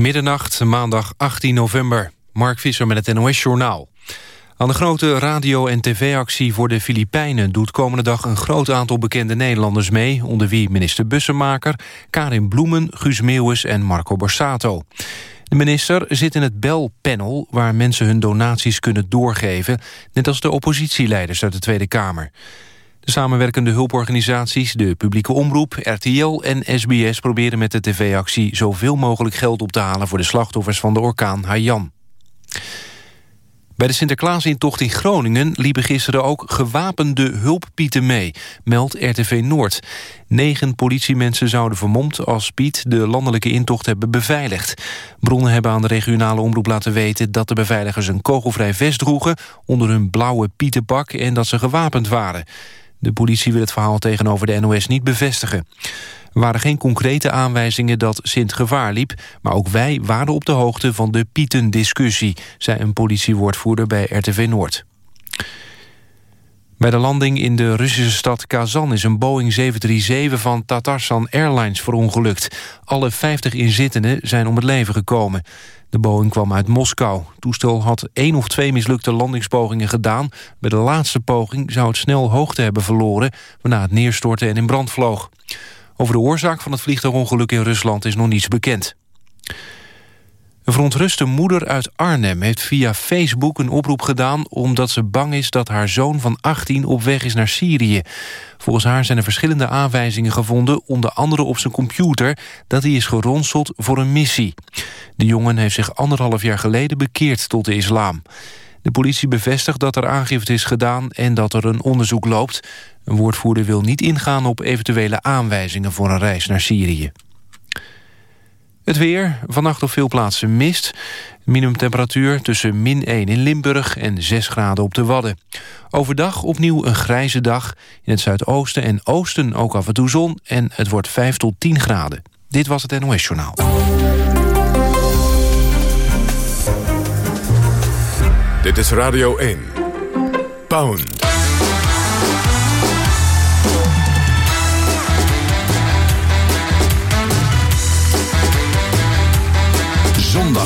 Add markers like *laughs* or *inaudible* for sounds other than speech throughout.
Middernacht, maandag 18 november. Mark Visser met het NOS-journaal. Aan de grote radio- en tv-actie voor de Filipijnen... doet komende dag een groot aantal bekende Nederlanders mee... onder wie minister Bussemaker, Karin Bloemen, Guus Meeuwis en Marco Borsato. De minister zit in het Bel-panel... waar mensen hun donaties kunnen doorgeven... net als de oppositieleiders uit de Tweede Kamer. De samenwerkende hulporganisaties, de publieke omroep, RTL en SBS proberen met de tv-actie zoveel mogelijk geld op te halen voor de slachtoffers van de orkaan Haiyan. Bij de Sinterklaasintocht in Groningen liepen gisteren ook gewapende hulppieten mee, meldt RTV Noord. Negen politiemensen zouden vermomd als Piet de landelijke intocht hebben beveiligd. Bronnen hebben aan de regionale omroep laten weten dat de beveiligers een kogelvrij vest droegen onder hun blauwe pietenpak en dat ze gewapend waren. De politie wil het verhaal tegenover de NOS niet bevestigen. Er waren geen concrete aanwijzingen dat Sint gevaar liep... maar ook wij waren op de hoogte van de Pieten-discussie... zei een politiewoordvoerder bij RTV Noord. Bij de landing in de Russische stad Kazan is een Boeing 737 van Tatarsan Airlines verongelukt. Alle 50 inzittenden zijn om het leven gekomen. De Boeing kwam uit Moskou. Het toestel had één of twee mislukte landingspogingen gedaan. Bij de laatste poging zou het snel hoogte hebben verloren... waarna het neerstortte en in brand vloog. Over de oorzaak van het vliegtuigongeluk in Rusland is nog niets bekend. Een verontruste moeder uit Arnhem heeft via Facebook een oproep gedaan... omdat ze bang is dat haar zoon van 18 op weg is naar Syrië. Volgens haar zijn er verschillende aanwijzingen gevonden... onder andere op zijn computer dat hij is geronseld voor een missie. De jongen heeft zich anderhalf jaar geleden bekeerd tot de islam. De politie bevestigt dat er aangifte is gedaan en dat er een onderzoek loopt. Een woordvoerder wil niet ingaan op eventuele aanwijzingen voor een reis naar Syrië. Het weer, vannacht op veel plaatsen mist. Minimumtemperatuur tussen min 1 in Limburg en 6 graden op de Wadden. Overdag opnieuw een grijze dag. In het zuidoosten en oosten ook af en toe zon. En het wordt 5 tot 10 graden. Dit was het NOS Journaal. Dit is Radio 1. Pound.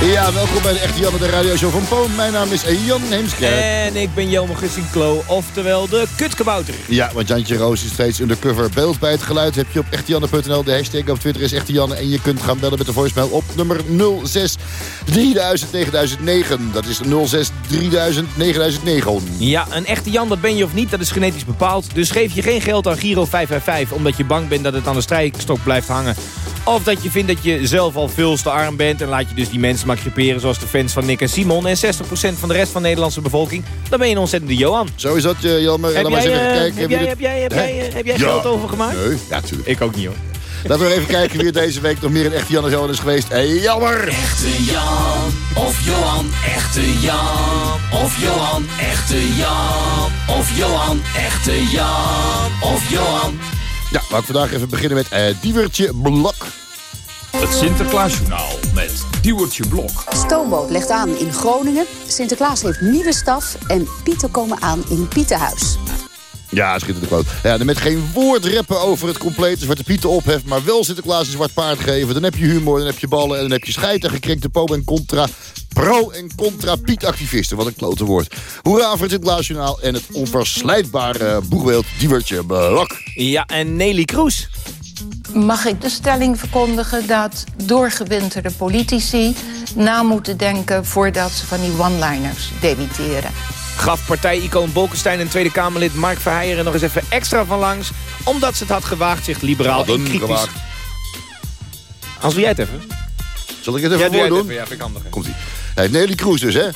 Ja, welkom bij de Echte Janne, de radioshow van Poon. Mijn naam is Jan Heemskerk. En ik ben Jelmer Klo, oftewel de kutkabouter. Ja, want Jantje Roos is steeds undercover. Beeld bij het geluid heb je op echtejanne.nl. De hashtag op Twitter is Echte Janne. En je kunt gaan bellen met de voicemail op nummer 06 3000 9009. Dat is 06 3000 9009. Ja, een echte Jan, dat ben je of niet, dat is genetisch bepaald. Dus geef je geen geld aan Giro 555... omdat je bang bent dat het aan de strijkstok blijft hangen. Of dat je vindt dat je zelf al veel te arm bent... en laat je dus die mensen maar creperen zoals de fans van Nick en Simon... en 60% van de rest van de Nederlandse bevolking. Dan ben je een ontzettende Johan. Zo is dat, uh, Jan. Heb, jij, kijken, heb, jij, heb, jij, heb, jij, heb jij geld overgemaakt? Nee, ja, natuurlijk. Ik ook niet, hoor. Laten we even kijken wie er deze week nog meer een echte Jan Johan is geweest. Hey, jammer! Echte Jan of Johan, echte Jan of Johan, echte Jan of Johan, echte Jan of Johan. Ja, laten we vandaag even beginnen met uh, Diewertje Blok. Het Sinterklaasjournaal met Diewertje Blok. Stoomboot legt aan in Groningen. Sinterklaas heeft nieuwe staf en Pieten komen aan in Pietenhuis. Ja, schitterende quote. Ja, met geen woord reppen over het complete Zwarte Pieten ophef... maar wel Sinterklaas een zwart paard geven. Dan heb je humor, dan heb je ballen en dan heb je scheid en gekrenkte po en contra... pro- en contra-Piet-activisten. Wat een klote woord. Hoera voor het Sinterklaasjournaal en het onverslijtbare boegbeeld Diewertje Blok. Ja, en Nelly Kroes. Mag ik de stelling verkondigen dat doorgewinterde politici... na moeten denken voordat ze van die one-liners debiteren? Gaf partij-icoon Bolkestein en Tweede Kamerlid Mark Verheijen nog eens even extra van langs... omdat ze het had gewaagd zich liberaal en kritisch... Gewaagd. Als jij het even? Zal ik het even ja, voordoen? Even, ja, vind ik handig. Komt-ie. Hey, Nelly Kroes dus, hè?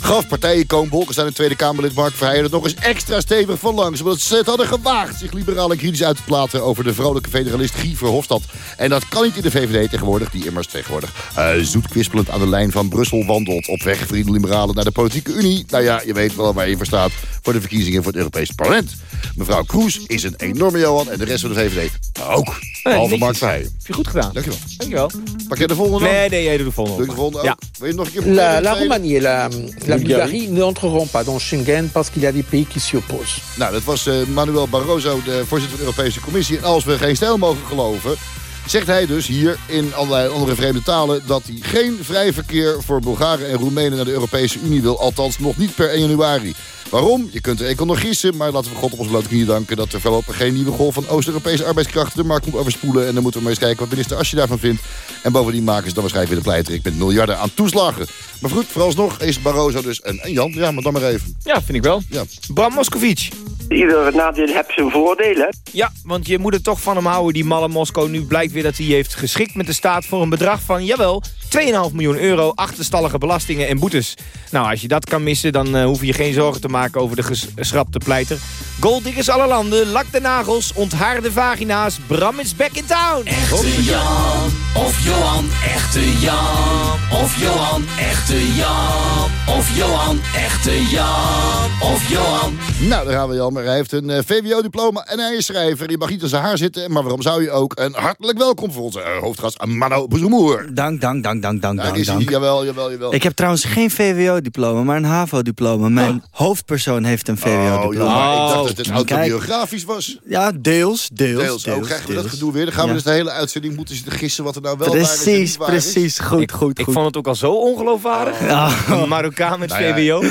Gaf partijen Bolkestein en Tweede Kamerlid Mark Verheijen er nog eens extra stevig van langs. Omdat ze het hadden gewaagd zich liberaal en kritisch uit te platen over de vrolijke federalist Guy Verhofstadt. En dat kan niet in de VVD tegenwoordig, die immers tegenwoordig uh, zoet kwispelend aan de lijn van Brussel wandelt. Op weg, vrienden liberalen, naar de politieke unie. Nou ja, je weet wel waar je voor staat. voor de verkiezingen voor het Europese parlement. Mevrouw Kroes is een enorme Johan en de rest van de VVD ook. Behalve. Mark Verheijen. Heb je goed gedaan. Dankjewel. Dankjewel. Pak jij de volgende dan? Nee, nee, jij doet de volgende. Doe ik de volgende ook? Ja. Wil je nog een keer La, proberen? la et la, la Bulgarie n'entreront pas dans Schengen parce qu'il y a des pays qui s'y opposent. Nou, dat was eh, Manuel Barroso, de voorzitter van de Europese Commissie. En als we geen stijl mogen geloven, zegt hij dus hier in allerlei andere vreemde talen... dat hij geen vrij verkeer voor Bulgaren en Roemenen naar de Europese Unie wil. Althans, nog niet per 1 januari. Waarom? Je kunt er nog gissen, maar laten we God op onze blote knieën danken... dat er voorlopig geen nieuwe golf van Oost-Europese arbeidskrachten de markt komt overspoelen. En dan moeten we maar eens kijken wat minister Asje daarvan vindt. En bovendien maken ze dan waarschijnlijk weer de pleiterik met miljarden aan toeslagen. Maar goed, vooralsnog is Barroso dus een Jan. Ja, maar dan maar even. Ja, vind ik wel. Ja. Bram Moskovic. Ieder nadeel heeft zijn voordeel, hè? Ja, want je moet er toch van hem houden, die malle Moskou. Nu blijkt weer dat hij heeft geschikt met de staat voor een bedrag van, jawel, 2,5 miljoen euro, achterstallige belastingen en boetes. Nou, als je dat kan missen, dan eh, hoef je geen zorgen te maken over de geschrapte pleiter. Golddiggers alle landen, lak de nagels, onthaar de vagina's, Bram is back in town. Echte Jan of Johan, echte Jan of Johan, echte Jan of Johan, echte Jan of Johan. Nou, daar gaan we Jan. Maar hij heeft een eh, VWO-diploma en hij is schrijver. Je mag niet aan zijn haar zitten, maar waarom zou je ook? En hartelijk welkom voor onze eh, hoofdgast, Mano Boezemoer. Dank, dank, dank, dank, dank, Daar dank. is hij. Jawel, jawel, jawel. Ik heb trouwens geen VWO-diploma, maar een HAVO-diploma. Mijn hoofdpersoon heeft een Oh, VWO-diploma. maar ik dacht Oh. dat het Kijk. autobiografisch was. ja, deels, deels, Deels. deels. Oh, krijgen we dat deels. gedoe weer? Dan gaan we Ja. dus de hele uitzending moeten zitten gissen wat er nou wel waar is en Precies, niet waar is. precies. Goed, ik, goed, ik goed. vond het ook al zo ongeloofwaardig. Een Marokkaan met Nou. VWO.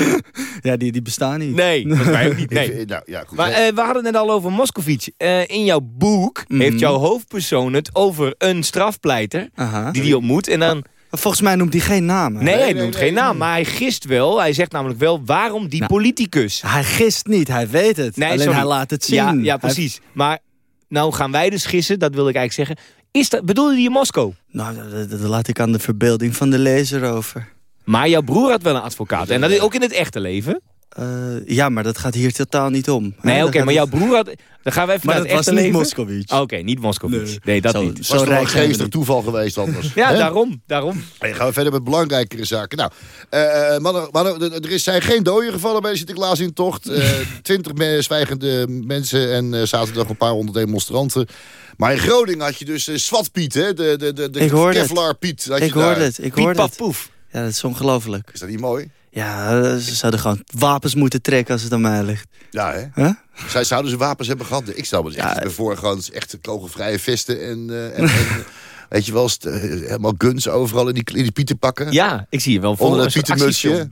Ja, die, die bestaan niet. Nee, dat wij ook niet. Nee. Ik- Nou, ja, goed. Maar eh, we hadden het net al over Moscovici. Eh, in jouw boek Mhm. heeft jouw hoofdpersoon het over een strafpleiter... Die die ontmoet. En dan, Volgens mij noemt hij geen namen. nee, hij noemt nee, geen nee. naam, maar hij gist wel. Hij zegt namelijk wel, waarom die Nou. politicus? Hij gist niet, hij weet het. Nee, Alleen sorry. hij laat het zien. Ja, ja Hij- precies. Maar nou gaan wij dus gissen, dat wilde ik eigenlijk zeggen. Is dat, bedoelde hij in Moskou? Nou, dat, dat laat ik aan de verbeelding van de lezer over. Maar jouw broer had wel een advocaat. En dat is ook in het echte leven. Eh, ja, maar dat gaat hier totaal niet om. Nee, oké, dat maar jouw broer had... Dan gaan we even Maar naar dat het was echte niet leven. Moscovici. Oké, niet Moscovici. Nee, Nee. dat Zo- niet. was zo we geestig niet. toeval geweest anders. Ja, daarom, daarom. Hey, gaan we verder met belangrijkere zaken. Nou, eh, eh, mannen, mannen, er- is- zijn geen doden gevallen bij de Sinterklaas-intocht. Eh, *laughs* Twintig me- zwijgende mensen en eh, zaterdag een paar honderd demonstranten. Maar in Groningen had je dus uh, Swat-Piet, hè? De, de, de, de Ik hoorde het. Kevlar-Piet. had je Ik hoorde het, ik Piet, hoorde paf, het. poef. Ja, dat is ongelooflijk. Is dat niet mooi? Ja, eh, ze zouden gewoon wapens moeten trekken als het aan mij ligt. Ja, hè? Huh? Zij zouden ze wapens hebben gehad. Ik stel me echt Ja. voor gewoon echt kogelvrije vesten en... eh, en, en *laughs* weet je wel, eh, helemaal guns overal in die, in die pieten pakken. Ja, ik zie je wel voor Onder een pietenmutsje. actiefilm.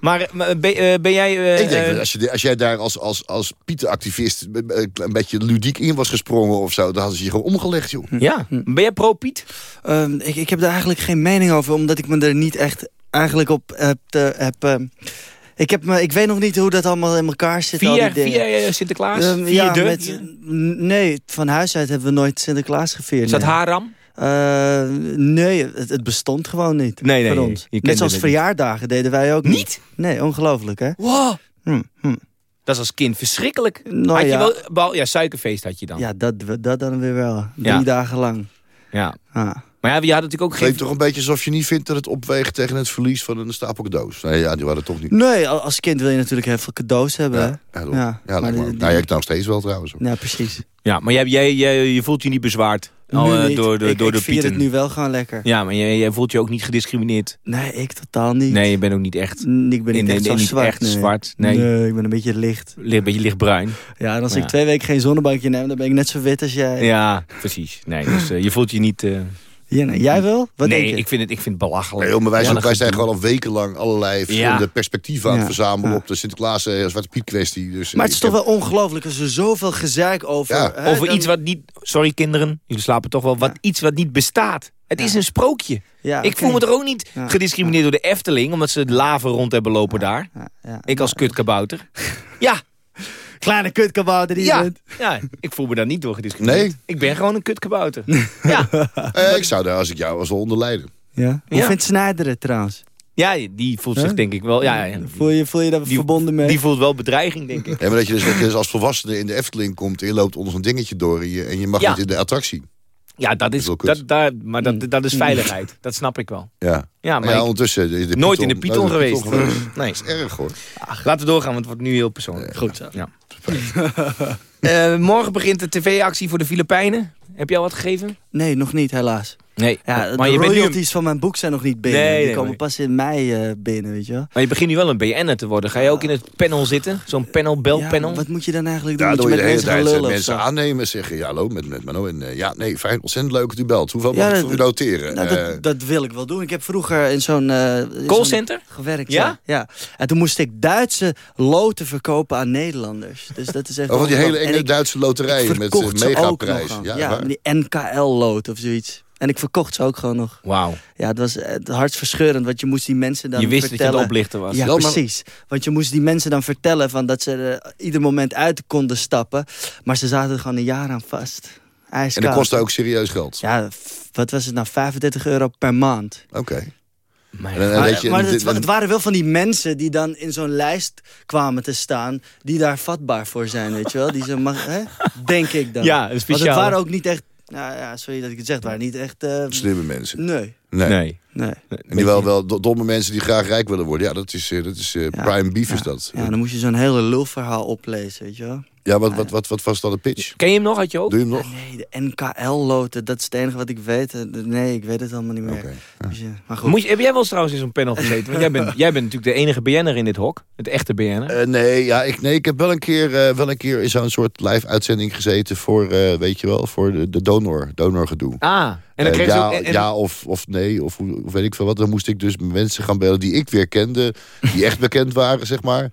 Maar, maar ben, eh, ben jij... eh, Ik denk eh, dat als, je, als jij daar als, als, als Pieter-activist een beetje ludiek in was gesprongen of zo, dan hadden ze je gewoon omgelegd, joh. ja, ben jij pro-Piet? Ehm, ik, ik heb daar eigenlijk geen mening over, omdat ik me er niet echt eigenlijk op heb... Te, heb ehm, ik, heb me, ik weet nog niet hoe dat allemaal in elkaar zit. al Via, die dingen. via eh, Sinterklaas? Ehm, via ja, de? met, nee, van huis uit hebben we nooit Sinterklaas gevierd. Is dat nee. haram? Eh, nee, het, het bestond gewoon niet Nee, nee, voor ons. je Net zoals niet. verjaardagen deden wij ook niet. Niet? Nee, ongelooflijk hè. Wow. Hm, hm. Dat is als kind verschrikkelijk. Nou had je ja. wel, behal- ja, suikerfeest had je dan. Ja, dat, dat dan weer wel. Drie Ja. dagen lang. Ja. Ah. Maar ja, je had natuurlijk ook geen... toch een beetje alsof je niet vindt dat het opweegt tegen het verlies van een stapel cadeaus. Nee, ja, die waren toch niet. Nee, al- als kind wil je natuurlijk heel veel cadeaus hebben. Ja, ja. Ja, ja, maar die- ook. Nou, jij nog steeds wel trouwens. Ja, precies. Ja, maar jij, jij, jij, je voelt je niet bezwaard al, Nu eh, niet. door de, ik, door ik de pieten. het nu wel gewoon lekker. Ja, maar jij, jij voelt je ook niet gediscrimineerd. Nee, ik totaal niet. Nee, je bent ook niet echt, Ik ben niet In- echt in- zo niet zwart. echt nee. zwart, nee. ik ben een beetje licht. li- een beetje lichtbruin. Ja, en als Ja. ik twee weken geen zonnebankje neem, dan ben ik net zo wit als jij. Ja, precies. Nee, dus eh, je voelt je niet... eh, Ja, nou, jij wel? Wat nee, denk je? ik vind het, ik vind het belachelijk. Nee, joh, maar wij, zijn, Ja, wij zijn gewoon al wekenlang allerlei verschillende Ja. perspectieven aan het Ja. verzamelen Ja. op de Sinterklaas eh, Zwarte Piet kwestie. Dus, Maar het is toch heb- wel ongelooflijk als er zoveel gezeik over... Ja. hè, Over dan- iets wat niet... Sorry kinderen, jullie slapen toch wel. Wat, Iets wat niet bestaat. Het is een sprookje. Ja, ik voel me er ook niet Ja. gediscrimineerd door de Efteling... omdat ze de laven rond hebben lopen daar. Ja, ja. Ik als kutkabouter. Ja, Kleine kutkabouter die je ja, bent. ja, ik voel me daar niet door gediscrimineerd. Nee? Ik ben gewoon een kutkabouter. *laughs* ja. Eh, ik zou daar, als ik jou was, wel onder lijden. Ja. Hoe Ja. vindt Snijder het trouwens? ja, die voelt zich Huh? denk ik wel... Ja, ja, Voel je, voel je daar Die- verbonden mee? Die voelt wel bedreiging, denk ik. Ja, maar dat je dus, dat je dus als volwassene in de Efteling komt... en je loopt onder zo'n dingetje door en je, en je mag Ja. niet in de attractie. Ja, dat is, kut. dat, daar, maar dat, dat is veiligheid. Dat snap ik wel. Ja. Ja, maar ja, ondertussen... de- de nooit in de Python- Python geweest. de Python Nee. Dat is erg, hoor. Laten we doorgaan, want het wordt nu heel persoonlijk. Goed zo. Ja. *laughs* Eh, morgen begint de tv-actie voor de Filipijnen. Heb je al wat gegeven? Nee, nog niet, helaas. Nee, Ja, maar, de je bent nu, royalties van mijn boek zijn nog niet binnen. Nee, Die nee, komen maar- pas in mei eh, binnen, weet je wel. maar je begint nu wel een BN'er te worden. Ga je ook in het panel zitten? Zo'n panel, belpanel? Ja, wat moet je dan eigenlijk doen? Ja, Moet je met de hele mensen tijd gaan eh, mensen zo? aannemen. Zeggen, ja, hallo, met, met Mano. En, eh, ja, nee, fijn, ontzettend leuk dat u belt. Hoeveel Ja, mag ik voor u noteren? Nou, dat, dat wil ik wel doen. Ik heb vroeger in zo'n... eh, Callcenter? zo'n Gewerkt, Ja? ja? En toen moest ik Duitse loten verkopen aan Nederlanders. Dus dat is echt... Oh, die hele enge Duitse loterijen met megaprijs. Ja? Die NKL-loot of zoiets. En ik verkocht ze ook gewoon nog. Wauw. Ja, het was eh, hartverscheurend, want je moest die mensen dan Je wist dat je het oplichten was. Ja, precies. Want je moest die mensen dan vertellen van dat ze er ieder moment uit konden stappen. Maar ze zaten er gewoon een jaar aan vast. En dat kostte ook serieus geld. Ja, wat was het nou? 35 euro per maand. Oké. Maar, je- maar het, waren wel van die mensen die dan in zo'n lijst kwamen te staan... die daar vatbaar voor zijn, weet je wel? Die ze mag, hè? Denk ik dan. Ja, een Want speciaal. het waren ook niet echt... Nou ja, sorry dat ik het zeg, het waren niet echt... eh, Slimme mensen. nee, Nee. Nee. nee. En die wel, wel do- domme mensen die graag rijk willen worden. Ja, dat is, eh, dat is eh, Ja, prime beef is dat. Ja, dan moest je zo'n hele lulverhaal oplezen, weet je wel? Ja, wat, wat, wat, wat was dan de pitch? Ken je hem nog uit je hoofd? Doe je hem nog? Nee, de NKL-loten, dat is het enige wat ik weet. Eh, Nee, ik weet het allemaal niet meer. Dus ja, maar goed. Moet je, heb jij wel eens trouwens in zo'n panel gezeten? Want jij bent, *laughs* jij bent natuurlijk de enige BN'er in dit hok. Het echte BN'er. Eh, nee, ja, ik, nee, ik heb wel een keer, eh, wel een keer in zo'n soort live-uitzending gezeten... voor, eh, weet je wel, voor de, de donor, donorgedoe. ah, en dan Eh, ja, ook... en- en- ja of, of nee, of, hoe- of weet ik veel wat. Dan moest ik dus mensen gaan bellen die ik weer kende. Die echt bekend waren, zeg maar.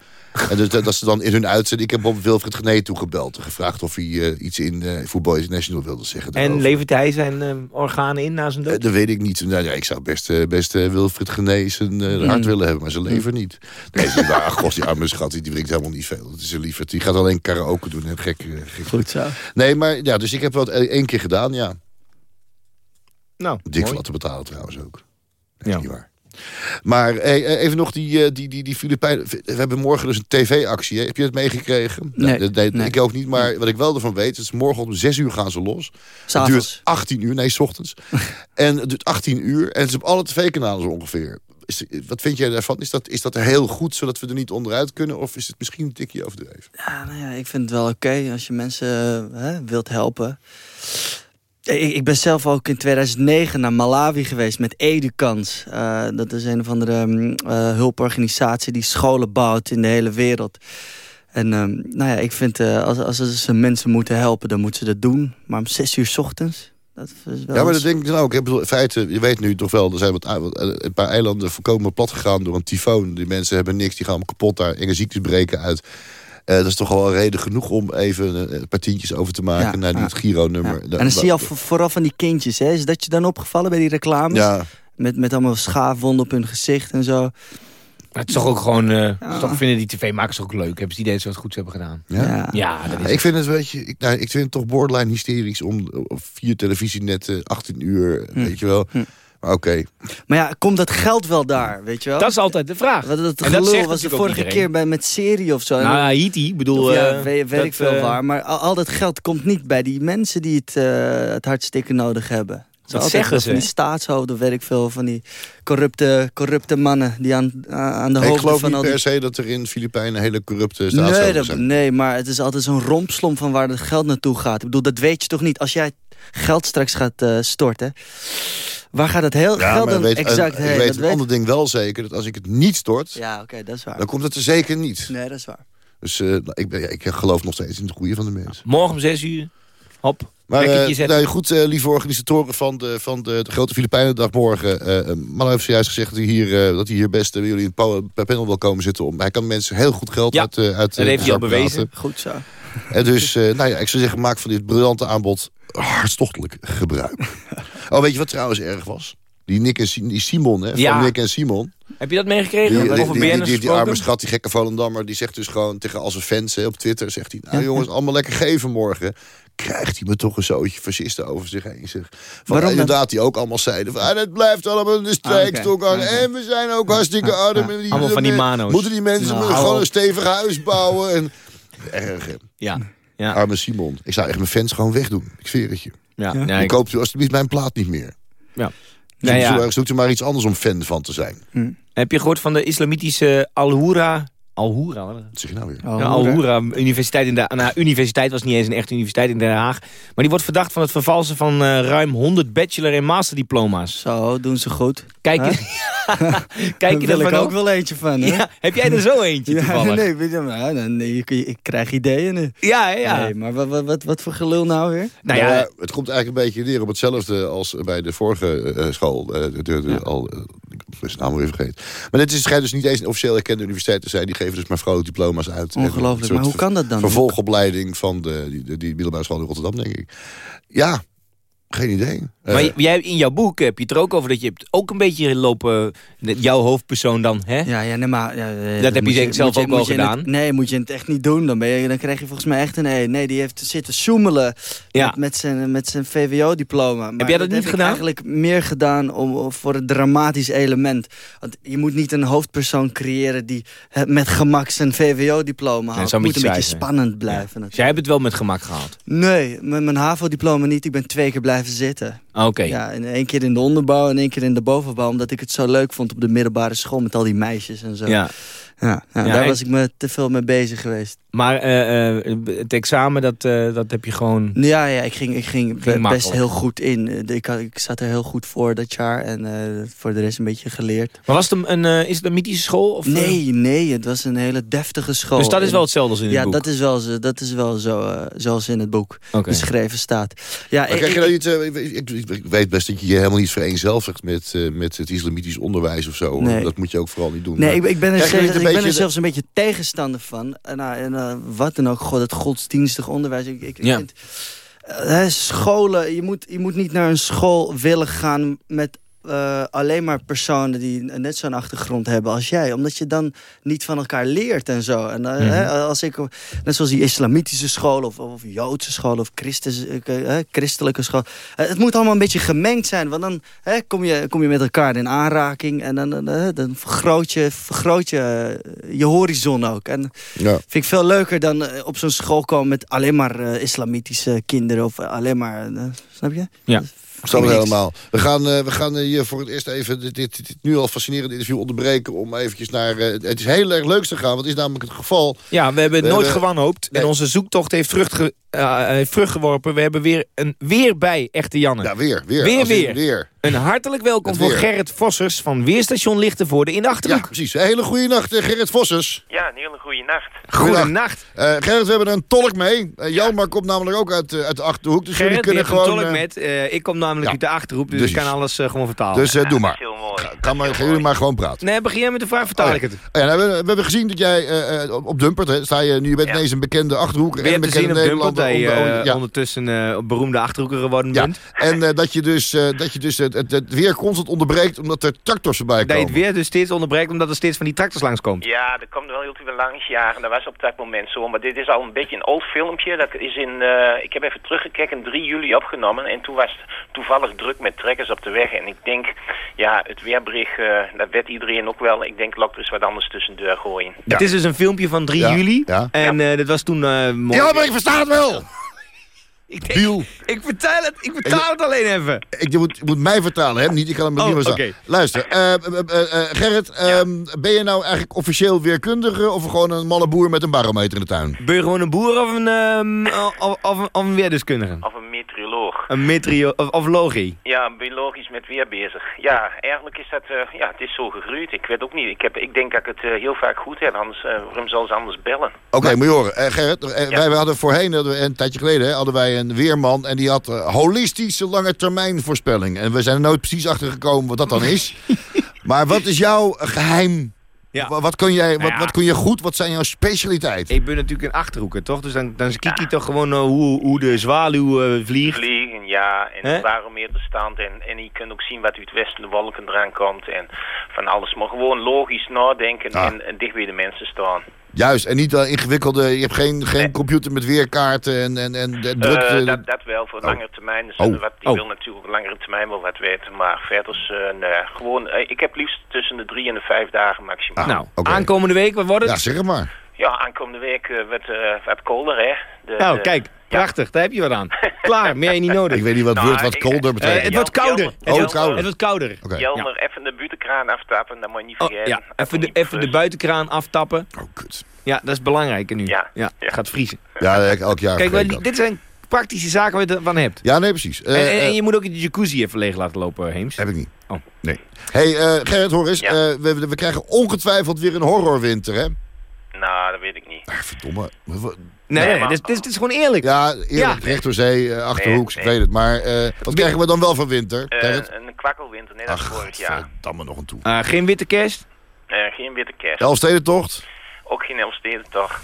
En dus dat, dat ze dan in hun uitzending... Ik heb Bob Wilfred Genee toegebeld. En gevraagd of hij eh, iets in eh Football International wilde zeggen. en daarover. levert hij zijn eh, organen in na zijn Eh, dood? dat weet ik niet. Nou, ja, ik zou best, best Wilfried Genee zijn eh, hart willen hebben, maar zijn lever niet. Nee, waar. Ach, god, die arme schat, die drinkt helemaal niet veel. Dat is een lieverd. Die gaat alleen karaoke doen. Hè. Gek, gek. Goed zo. Nee, maar ja, dus ik heb wel één keer gedaan, ja. Nou, Dik mooi. laten betalen trouwens ook. Nee, Ja. niet waar. Maar hey, eh, even nog die, eh, die, die, die Filipijnen. We hebben morgen dus een tv-actie. Heb je het meegekregen? Nee, Nou, dat- nee. Ik ook niet, maar wat ik wel ervan weet... is morgen om 6 uur gaan ze los. Het duurt 18 uur, nee, s ochtends. *laughs* en het duurt 18 uur. En het is op alle tv-kanalen zo ongeveer. Is, wat vind jij daarvan? Is dat, is dat heel goed, zodat we er niet onderuit kunnen? Of is het misschien een tikje overdreven? Ja, nou ja, ik vind het wel oké als je mensen eh, hè, wilt helpen. Ik, ik ben zelf ook in 2009 naar Malawi geweest met Edukans. Eh, dat is een of andere eh, hulporganisatie die scholen bouwt in de hele wereld. En ehm, nou ja, ik vind eh, als, als ze mensen moeten helpen, dan moeten ze dat doen. Maar om zes uur 's ochtends, dat is wel... Ja, maar dat denk ik dan ook. Ik bedoel, in feite, je weet nu toch wel... er zijn wat, een paar eilanden voorkomen plat gegaan door een tyfoon. Die mensen hebben niks, die gaan kapot daar. Enge ziektes breken uit. Eh, dat is toch wel reden genoeg om even eh, een paar tientjes over te maken... Ja, naar die, ja. het Giro-nummer. Ja. En dan zie je al voor- vooral van die kindjes, hè? Is dat je dan opgevallen bij die reclames? Ja, Met, met allemaal schaafwonden op hun gezicht en zo. Maar het is toch ook gewoon... eh, het is toch vinden die tv-makers ook leuk. Hebben ze die idee dat ze wat goeds hebben gedaan? ja. Ja, dat is... Ja, ik vind het, weet je, ik, nou, ik vind het toch borderline hysterisch om op vier televisienetten, 18 uur, Hm. weet je wel. Maar oké, Maar ja, komt dat geld wel daar, weet je wel? dat is altijd de vraag. Wat dat En dat was de vorige keer bij, met serie of zo. Nou, Haiti, ik bedoel... Of ja, eh, weet, weet dat, ik veel eh, waar. Maar al, al dat geld komt niet bij die mensen die het, eh, het hartstikke nodig hebben. Zo Dat altijd zeggen ze, Van die staatshoofden, weet ik veel. Van die corrupte, corrupte mannen die aan, aan de ik hoofden geloof van niet al die... per se dat er in de Filipijnen hele corrupte Nee, staatshoofden dat, zijn. nee, maar het is altijd zo'n rompslomp van waar het geld naartoe gaat. Ik bedoel, dat weet je toch niet. Als jij geld straks gaat eh, storten... Waar gaat het heel Ja, geld maar dan weet, exact een, heen? ik weet Dat een weet- ander ding wel zeker, dat als ik het niet stort, Ja, oké, dat is waar. dan komt het er zeker niet. Nee, dat is waar. Dus eh, nou, ik, ben, ja, ik geloof nog steeds in het goede van de mensen. Morgen om zes uur. Hop. Maar nee, goed, eh, lieve organisatoren van de, van de, de grote Filipijnendag morgen. eh Mano heeft zojuist gezegd dat hij hier, eh, dat hij hier best bij jullie in het panel wil komen zitten. Om, hij kan mensen heel goed geld Ja, uit, uit dat heeft hij al bewezen. Goed zo. En dus, eh, nou ja, ik zou zeggen, maak van dit briljante aanbod hartstochtelijk gebruik. oh, weet je wat trouwens erg was? Die Nick en die Simon, hè, van Ja. Nick en Simon. Heb je dat meegekregen? Die, die, die, arme schat, die gekke Volendammer, die zegt dus gewoon tegen al zijn fans hè, op Twitter, zegt hij, nou jongens, allemaal lekker geven morgen. Krijgt hij me toch een zootje fascisten over zich heen, zeg. Van, inderdaad, die ook allemaal zeiden, van, ah, het blijft allemaal in de strijkstok Ah, oké. hangen. En we zijn ook hartstikke arm. Allemaal van die mano's. Moeten die mensen Nou, gewoon een stevig huis bouwen. En, erg. Ja. ja. Arme Simon. Ik zou echt mijn fans gewoon wegdoen. Ik zweer het je. Ja. Nee, ik- koopt u alsjeblieft mijn plaat niet meer. ja. Zoek, Nou ja. u maar iets anders om fan van te zijn. Heb je gehoord van de islamitische Al-Hoera... Al-Hoera? wat? Wat zeg je nou weer? Oh, Ja, Al-Hoera, universiteit in de, nou, universiteit was niet eens een echte universiteit in Den Haag. Maar die wordt verdacht van het vervalsen van eh, ruim 100 bachelor- en masterdiploma's. Zo, doen ze goed. Kijk, Huh? *laughs* kijk Daar je ik op? ook wel eentje van, hè? Ja, heb jij er zo eentje *laughs* Ja, toevallig? nee, weet je, maar, ik krijg ideeën nu. Ja, ja. Nee, maar wat, wat, wat, voor gelul nou weer? Nou Nou ja, het komt eigenlijk een beetje neer op hetzelfde als bij de vorige eh, school. eh, de, de, de- al, ik zijn naam weer vergeten. Maar dit is, schijnt dus niet eens een officieel erkende universiteit te zijn. Die geven dus maar vrolijk diploma's uit. Ongelooflijk, maar hoe kan dat dan? Vervolgopleiding van de, die, die middelbare school in Rotterdam, denk ik. Ja, geen idee. maar Eh, jij, in jouw boek heb je het er ook over dat je hebt ook een beetje lopen... Jouw hoofdpersoon dan, hè? Ja, ja, nee, maar... Ja, eh, heb je moet zeker zelf ook wel het- gedaan? nee, moet je het echt niet doen. Dan, ben je, dan krijg je volgens mij echt een E. Nee, die heeft zitten zoemelen Ja. met, met zijn, met zijn VWO-diploma. Maar jij dat niet heb ik gedaan? eigenlijk meer gedaan om, voor het dramatisch element. Want je moet niet een hoofdpersoon creëren die met gemak zijn VWO-diploma haalt. het moet een een beetje spannend blijven. Dus jij hebt het wel met gemak gehaald. Nee, met mijn HAVO-diploma niet. Ik ben twee keer blijven zitten. Oké. Ja, en één keer in de onderbouw en één keer in de bovenbouw. Omdat ik het zo leuk vond op de middelbare school met al die meisjes en zo. Ja. Ja, ja, Ja, daar ik- was ik me te veel mee bezig geweest. Maar eh, eh, het examen, dat, eh, dat heb je gewoon... Ja, ja ik ging, ik ging, be- best makkelijk. heel goed in. Ik, had- ik zat er heel goed voor dat jaar en eh, voor de rest een beetje geleerd. Maar was het een, een eh, islamitische school? Of? Nee, nee, het was een hele deftige school. Dus dat is wel hetzelfde als in het ja, boek? dat is wel, zo- dat is wel zo, eh, zoals in het boek beschreven staat. Ja, Maar ik- krijg je ik- nou niet, ik, ik- ik weet best dat je je helemaal niet vereenzelvigt met, met het islamitisch onderwijs of zo. Nee. Dat moet je ook vooral niet doen. Nee, Maar ik, ik ben er, ik ben er zelfs een beetje tegenstander van. En, nou, en eh, wat dan ook, god, het godsdienstig onderwijs. Ik, ik, ik Ja. vind, eh, scholen, je moet, je moet niet naar een school willen gaan met eh, alleen maar personen die net zo'n achtergrond hebben als jij. Omdat je dan niet van elkaar leert en zo. En, eh, Mhm. hè, als ik, net zoals die islamitische school of, of Joodse school of Christus, eh, christelijke school. Het moet allemaal een beetje gemengd zijn. Want dan hè, kom, je, kom je met elkaar in aanraking. En dan, dan, dan vergroot je, vergroot je je horizon ook. En Ja. vind ik veel leuker dan op zo'n school komen met alleen maar islamitische kinderen. Of alleen maar, snap je? Ja. Niks. helemaal. We gaan, eh, we gaan eh, hier voor het eerst even dit, dit, dit nu al fascinerende interview onderbreken... om eventjes naar eh, het is heel erg leuks te gaan. Want het is namelijk het geval... Ja, we hebben We nooit hebben- gewanhoopt. Nee. En onze zoektocht heeft vrucht, ge- eh, heeft vrucht geworpen. We hebben weer een weer bij Echte Janne. Ja, weer. Weer, Weer, weer. weer. Een hartelijk welkom voor. Gerrit Vossers van Weerstation Lichtenvoorde in de Ja, Achterhoek. precies. Een hele goede nacht, Gerrit Vossers. Ja, een hele goede nacht. Goedenacht. Eh, Gerrit, we hebben een tolk mee. Uh, Jelmar komt namelijk ook uit, uit de Achterhoek. Dus Gerrit, jullie kunnen hebt een gewoon... tolk met. Eh, ik kom namelijk ja. uit de Achterhoek, dus Precies. ik kan alles eh, gewoon vertalen. dus eh, doe Dat maar. is heel mooi. Ga- Dat Kan maar, gaan jullie maar gewoon praten. Nee, begin jij met de vraag, vertaal Oh, ja. ik het. Ja, nou, we, we hebben gezien dat jij eh, op, op Dumpert, hè, sta je nu, je bent Ja. ineens een bekende Achterhoeker Weer en een bekende op Dumpert, Nederlander. dat je onder- ja. ondertussen eh, beroemde Achterhoeker geworden Ja, bent. en eh, dat je dus, eh, dat je dus het, het, het weer constant onderbreekt omdat er tractors voorbij Dat je komen. het weer dus steeds onderbreekt omdat er steeds van die tractors langskomt. Ja, er komt wel heel veel langs jaren. Dat was op dat moment zo. Maar dit is al een beetje een oud filmpje. Dat is in, eh, ik heb even teruggekeken, 3 juli opgenomen. En toen was het toevallig druk met trekkers op de weg. En ik denk, ja, het weerbericht, eh, dat werd iedereen ook wel. Ik denk, lok er eens wat anders tussendoor gooien. Ja. Het is dus een filmpje van 3 Ja, juli. ja. En eh, dat was toen eh mooi. Ja, maar ik versta het wel! *laughs* ik, denk, Biel, ik vertel het, ik vertaal het alleen even. ik, je, moet, je moet mij vertalen, hem niet. Ik kan hem Oh, niet meer zeggen. Luister, eh, eh, eh, eh, Gerrit, ehm, ben je nou eigenlijk officieel weerkundige... of gewoon een malle boer met een barometer in de tuin? Ben je gewoon een boer of een, ehm, of, of, een- of een weerdeskundige? Of een meteoroloog. Een metrio of, of logie? Ja, biologisch met weer bezig. Ja, eigenlijk is dat, eh, ja, het is zo gegroeid. Ik weet ook niet. Ik, heb, ik denk dat ik het eh, heel vaak goed heb, anders, waarom zou ze anders bellen? Oké, je horen. Eh, Gerrit, Ja. wij, wij hadden voorheen, hadden we, een tijdje geleden, hè, hadden wij een weerman... en die had eh, holistische lange termijn voorspelling. En we zijn er nooit precies achter gekomen wat dat dan is. *laughs* maar wat is jouw geheim? Ja. Wa- Wat, kun jij, wat, ja. wat kun je goed? Wat zijn jouw specialiteiten? Ik ben natuurlijk een Achterhoeker, toch? Dus dan, dan kijk je toch gewoon eh, hoe, hoe de zwaluw eh, vliegt. Vliegen, ja, en Hè? de barometerstand. En, en je kunt ook zien wat uit het westen de wolken eraan komt. En van alles. Maar gewoon logisch nadenken en, en dicht bij de mensen staan. Juist, en niet uh, ingewikkelde... Je hebt geen, geen Nee. computer met weerkaarten en, en, en Eh, drukte... dat, dat wel, voor Oh. langere termijn. Dus Oh. wat, die Oh. wil natuurlijk op langere termijn wel wat weten. Maar verder is, eh, nee, gewoon... ik heb liefst tussen de drie en de vijf dagen maximaal. Ah. Nou, aankomende week, wat wordt het? ja, zeg het maar. Ja, aankomende week uh, wat, uh, wat kolder, hè. De, Nou, de- kijk, prachtig. Daar heb je wat aan. Klaar, meer niet nodig. Ik weet niet wat Nou, woord wat kolder Eh, betekent. het wordt kouder. Jelmer- Het wordt- kouder. Het wordt kouder. Oké. Jelmer, even de buitenkraan aftappen, dat moet je niet Oh, vergeten. ja, Dat even de, even de buitenkraan aftappen. Oh, kut. Ja, dat is belangrijker nu. Ja. ja het gaat vriezen. Ja, elk jaar. Kijk, dit zijn praktische zaken waar je ervan hebt. Ja, nee, precies. Eh, en, en, en eh, je moet ook de jacuzzi even leeg laten lopen, Heems. Heb ik niet. Oh. Nee. hey, eh, Gerrit, hoor eens. Ja. eh, we, we krijgen ongetwijfeld weer een horrorwinter, hè? Nou, dat weet ik niet. Ah, verdomme. Nee, Nee, dit, is- dit, is- dit is gewoon eerlijk. Ja, eerlijk, Ja. recht door zee, eh, Achterhoeks, Nee, ik weet het. Maar eh, wat krijgen we dan wel van winter, Eh, een kwakkelwinter, net als Ach, vorig jaar. verdamme nog een toe. Geen witte kerst. Eh, geen witte kerst. Elfstedentocht? Ook geen Elfsteden toch?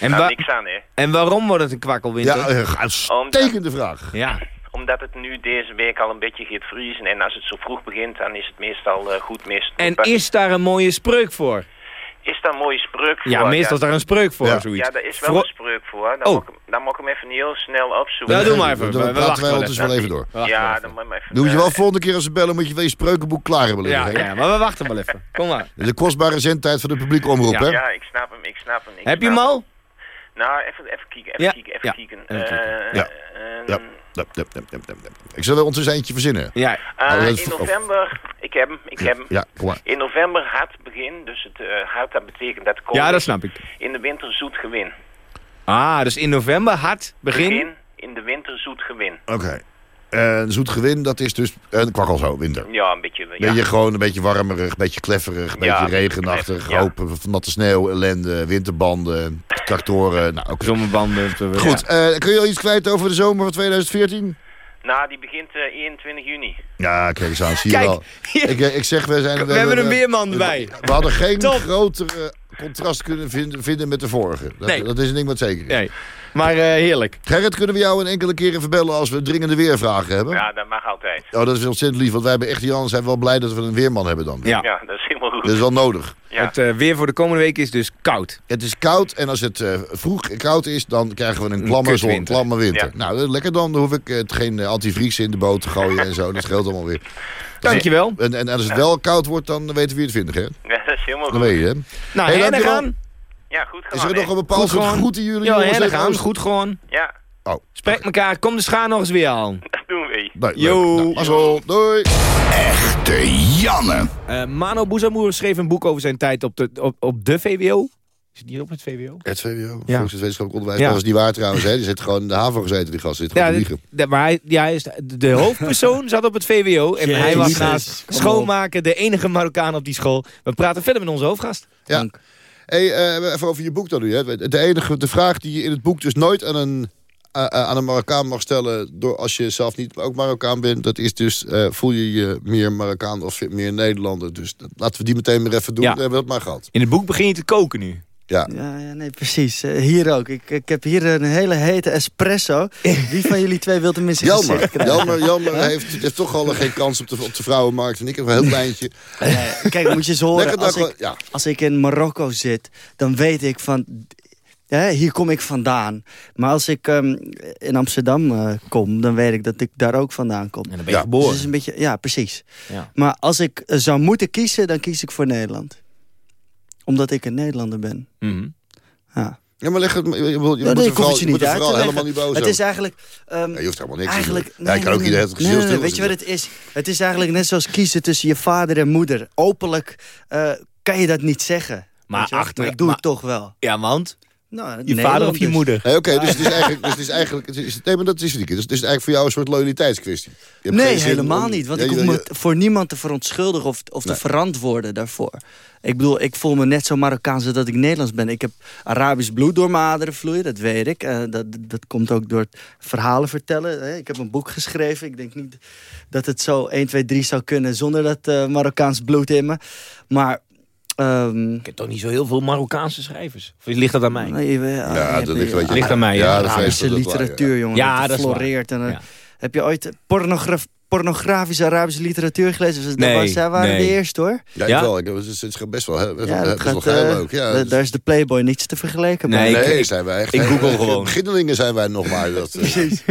En, Nou, wa- niks aan, hè. en waarom wordt het een kwakkelwinter? Ja, eh, uitstekende vraag. Ja. Omdat het nu deze week al een beetje gaat vriezen. En als het zo vroeg begint, dan is het meestal goed mist. En is daar een mooie spreuk voor? Is daar een mooie spreuk voor? Ja, meestal is daar een spreuk voor, Ja. zoiets. Ja, daar is wel Vro- een spreuk voor. Dan, Oh. moet ik, dan moet ik hem even heel snel opzoeken. Ja, doe maar even. Dan We- we praten wachten wij wel ondertussen wel even door. We Ja, even. dan moet je hem even... Moet je wel eh, volgende keer als ze bellen, moet je wel je spreukenboek klaar hebben liggen. Ja, ja, maar we wachten wel even. Kom maar. De kostbare zendtijd van de publieke omroep, Ja. hè? Ja, ik snap hem, ik snap hem. Ik Heb je hem al? Nou, even, even kijken, even Ja, kijken, even ja, kijken. kijken. Eh, Ja. Ja. Ik zal wel ondertussen eentje verzinnen. Ja. Oh, is- in november, ik heb hem, ik heb hem. Ja, kom maar. In november hard begin, dus het eh, hard, dat betekent dat komt Ja, dat snap ik. in de winter zoet gewin. Ah, dus in november, hard, begin. Begin in de winter zoet gewin. Oké. En zoet gewin, dat is dus een kwakkel zo, winter. Ja, een beetje. Ben Ja. je gewoon een beetje warmerig, een beetje klefferig, een Ja, beetje regenachtig, ja. hoop van natte sneeuw, ellende, winterbanden, tractoren. Nou, oké. Zomerbanden. eh, Goed, eh, kun je al iets kwijt over de zomer van 2014? Nou, die begint eh 21 juni. Ja, kijk eens aan, zie je Kijk, wel. Ik, eh, ik zeg, we zijn... We hebben een we- weerman erbij. We hadden geen Top. grotere contrast kunnen vinden, vinden met de vorige. Dat, Nee. dat is een ding wat zeker is. Nee. Maar eh, heerlijk. Gerrit, kunnen we jou een enkele keer even bellen als we dringende weervragen hebben? Ja, dat mag altijd. Oh, dat is ontzettend lief, want wij hebben echt hier anders zijn we wel blij dat we een weerman hebben dan. Ja. Ja, dat is helemaal goed. Dat is wel nodig. Ja. Het eh, weer voor de komende week is dus koud. Het is koud en als het eh, vroeg koud is, dan krijgen we een klamme, zon, klamme winter. Ja. Nou, lekker dan. Dan hoef ik eh, geen antivries in de boot te gooien en zo. Dat scheelt allemaal weer. Dankjewel. En, en als het wel koud wordt, dan weten we wie het vinden, hè? Ja, dat is helemaal Dan goed. weet je, hè? Nou, Hey, en gaan. Ja, goed Is er nog een bepaald Goed soort gewoon. groet die jullie Ja, jongens en even gaan. Goed gewoon. Ja, Oh, Spreek elkaar. Kom de schaar nog eens weer aan. *laughs* dat doen we. nee, Yo. Nou. Doei. Echte Janne. Eh, Mano Boezamoer schreef een boek over zijn tijd op de, op, op de VWO. Is het niet op het VWO? Het VWO, Ja. Volkswetenschappelijk Onderwijs. Ja. Dat was niet waar trouwens, hè? Die zit gewoon in de HAVO gezeten, die gast. Zit gewoon Ja, te liegen. de, maar hij, ja, hij is de, de hoofdpersoon zat op het VWO. En Jezus. hij was naast schoonmaken de enige Marokkaan op die school. We praten verder met onze hoofdgast. Ja. Dank. Hey, eh, even over je boek dan nu. Hè. De enige de vraag die je in het boek dus nooit aan een, eh, eh, aan een Marokkaan mag stellen... Door, als je zelf niet ook Marokkaan bent... dat is dus, voel je je meer Marokkaan of meer Nederlander? Dus dat- laten we die meteen maar even doen. Ja. Dan hebben we dat maar gehad. In het boek begin je te koken nu. Ja. Ja, ja, nee, precies. Eh, hier ook. Ik, ik heb hier een hele hete espresso. Wie van jullie twee wil tenminste Jammer, gezicht krijgen? jammer, jammer. heeft, heeft toch al geen kans op de, op de vrouwenmarkt. En ik heb een heel kleintje. Nee, Kijk, moet je eens horen. Lekker Als dag, ik, ja. als ik in Marokko zit, dan weet ik van... Hè, hier kom ik vandaan. Maar als ik ehm, in Amsterdam eh, kom, dan weet ik dat ik daar ook vandaan kom. En dan ben je Ja. Dus geboren. het is een beetje, ja, precies. Ja. Maar als ik eh, zou moeten kiezen, dan kies ik voor Nederland. Omdat ik een Nederlander ben. Mhm. Ja. Ja, maar leg het... Je, moet Nee, er nee, vooral, je moet er vooral helemaal niet boos Het is eigenlijk... ehm, Ja, je hoeft helemaal niks eigenlijk, te doen. Ja, kan ook nee, iedereen nee, het gezien nee, nee, Weet je wat het is? Het is eigenlijk net zoals kiezen tussen je vader en moeder. Openlijk eh, kan je dat niet zeggen. Maar achter- ik doe maar- het toch wel. Ja, want? Nou, Je vader of je moeder? Nee, oké, dus het is *laughs* eigenlijk... Dus het is eigenlijk het is, nee, maar dat is het niet. Dus het is eigenlijk voor jou een soort loyaliteitskwestie. Nee, helemaal om- niet. Want Ja, ik hoef me voor niemand te verontschuldigen of, of Nee. te verantwoorden daarvoor. Ik bedoel, ik voel me net zo Marokkaans als dat ik Nederlands ben. Ik heb Arabisch bloed door mijn aderen vloeien, dat weet ik. Eh, dat, dat komt ook door het verhalen vertellen. hè. Ik heb een boek geschreven. Ik denk niet dat het zo 1, 2, 3 zou kunnen zonder dat eh, Marokkaans bloed in me. Maar... ehm, Ik heb toch niet zo heel veel Marokkaanse schrijvers. Of ligt dat aan mij? nee, we- Ja, dat ligt, je, Ligt aan mij, ja. Ja, Arabische literatuur, jongen. Ja, dat dat is waar. floreert. En, Ja. Heb je ooit pornograf pornografische Arabische literatuur gelezen. Dus Nee, dat was, zij waren nee. de eerste hoor. Ja, Ja? ik wel. Ik, het, is, het is best wel, best Ja, wel, wel geil eh, ook. Ja, daar is de Playboy niets te vergelijken mee. Nee, nee, ik- zijn wij echt. ik google eh, gewoon. Beginnelingen zijn wij nog maar. Dat, eh, Precies.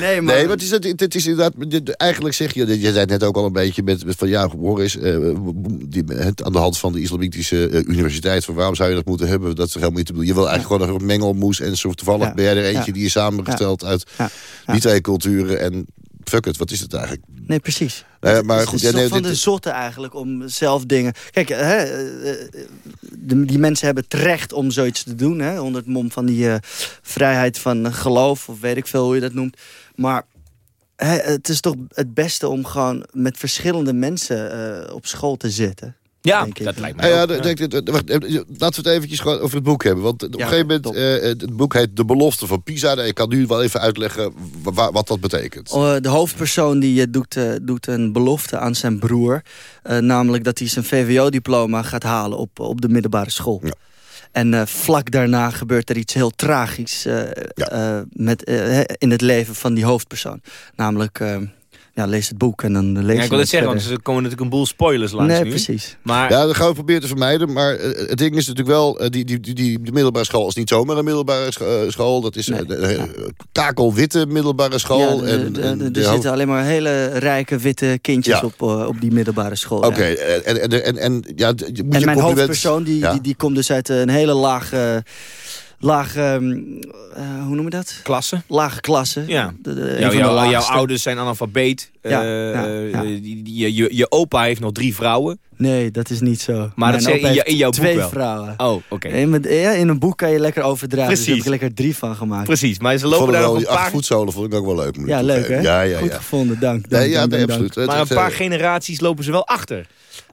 Nee, maar... Nee, het is, het, het is inderdaad... dit- Eigenlijk zeg je... Je zei het net ook al een beetje met, met van... Ja, hoor eens... eh, die, het, aan de hand van de islamitische universiteit... Van waarom zou je dat moeten hebben? Dat is helemaal niet te bedoelen. Je wil eigenlijk gewoon een mengelmoes... En zo toevallig Ja. ben jij er eentje Ja. die is samengesteld uit Ja. Ja. die twee culturen. En fuck it, wat is het eigenlijk? Nee, precies. Nee, maar het goed, is ja, nee, van dit- de zotte eigenlijk om zelf dingen... Kijk, hè, eh, eh, de- die mensen hebben het recht om zoiets te doen. Hè, onder het mom van die eh, vrijheid van eh, geloof. Of weet ik veel hoe je dat noemt. Maar hè, het is toch het beste om gewoon met verschillende mensen eh, op school te zitten. Ja, denk ik. dat lijkt Nou mij ja, ook, de- ja. wacht, eh, laten we het eventjes gewoon over het boek hebben. Want op een Ja, gegeven moment, eh, het boek heet De Belofte van Pisa. Ik kan nu wel even uitleggen wa- wa- wat dat betekent. Eh, de hoofdpersoon die eh, doet, eh, doet een belofte aan zijn broer. eh, namelijk dat hij zijn VWO-diploma gaat halen op, op de middelbare school. Ja. En eh, vlak daarna gebeurt er iets heel tragisch eh, Ja. eh, met, eh, in het leven van die hoofdpersoon. Namelijk, eh, ja, lees het boek en dan lees Ja, je ik wil het zeggen, want er komen natuurlijk een boel spoilers langs Nee, nu. precies. Maar Ja, dat gaan we proberen te vermijden. Maar eh, het ding is natuurlijk wel... eh, die, die, die, die, die middelbare school is niet zomaar een middelbare scho- eh, school. Dat is Nee. een eh, eh, kakelwitte middelbare school. Ja, de- en, de- en de- de er hoofd- zitten alleen maar hele rijke witte kindjes Ja. op, eh, op die middelbare school. ja. Oké, eh, en, en, en, en, ja, je moet je En mijn compliment- hoofdpersoon die, Ja. die, die komt dus uit een hele lage... lage ehm, eh, hoe noem je dat? klasse. Lage klasse. Ja. De- Jouw, jouw, ouders zijn analfabeet. Ja, Eh, ja, eh, ja. die- Je, je, je opa heeft nog drie vrouwen. Nee, dat is niet zo. Maar dat opa in in jouw boek twee wel. vrouwen. Oh, oké. In, met- ja, in een boek kan je lekker overdrijven. Dus daar Precies. heb ik lekker drie van gemaakt. Precies, maar ze lopen daar wel, nog die een acht paar... voetzolen vond ik ook wel leuk. Ja, leuk hè? Ja, ja, Goed gevonden, dank. dank, Nee, ja, dank, nee, dank, absoluut. Maar een paar eh, generaties lopen ze wel achter.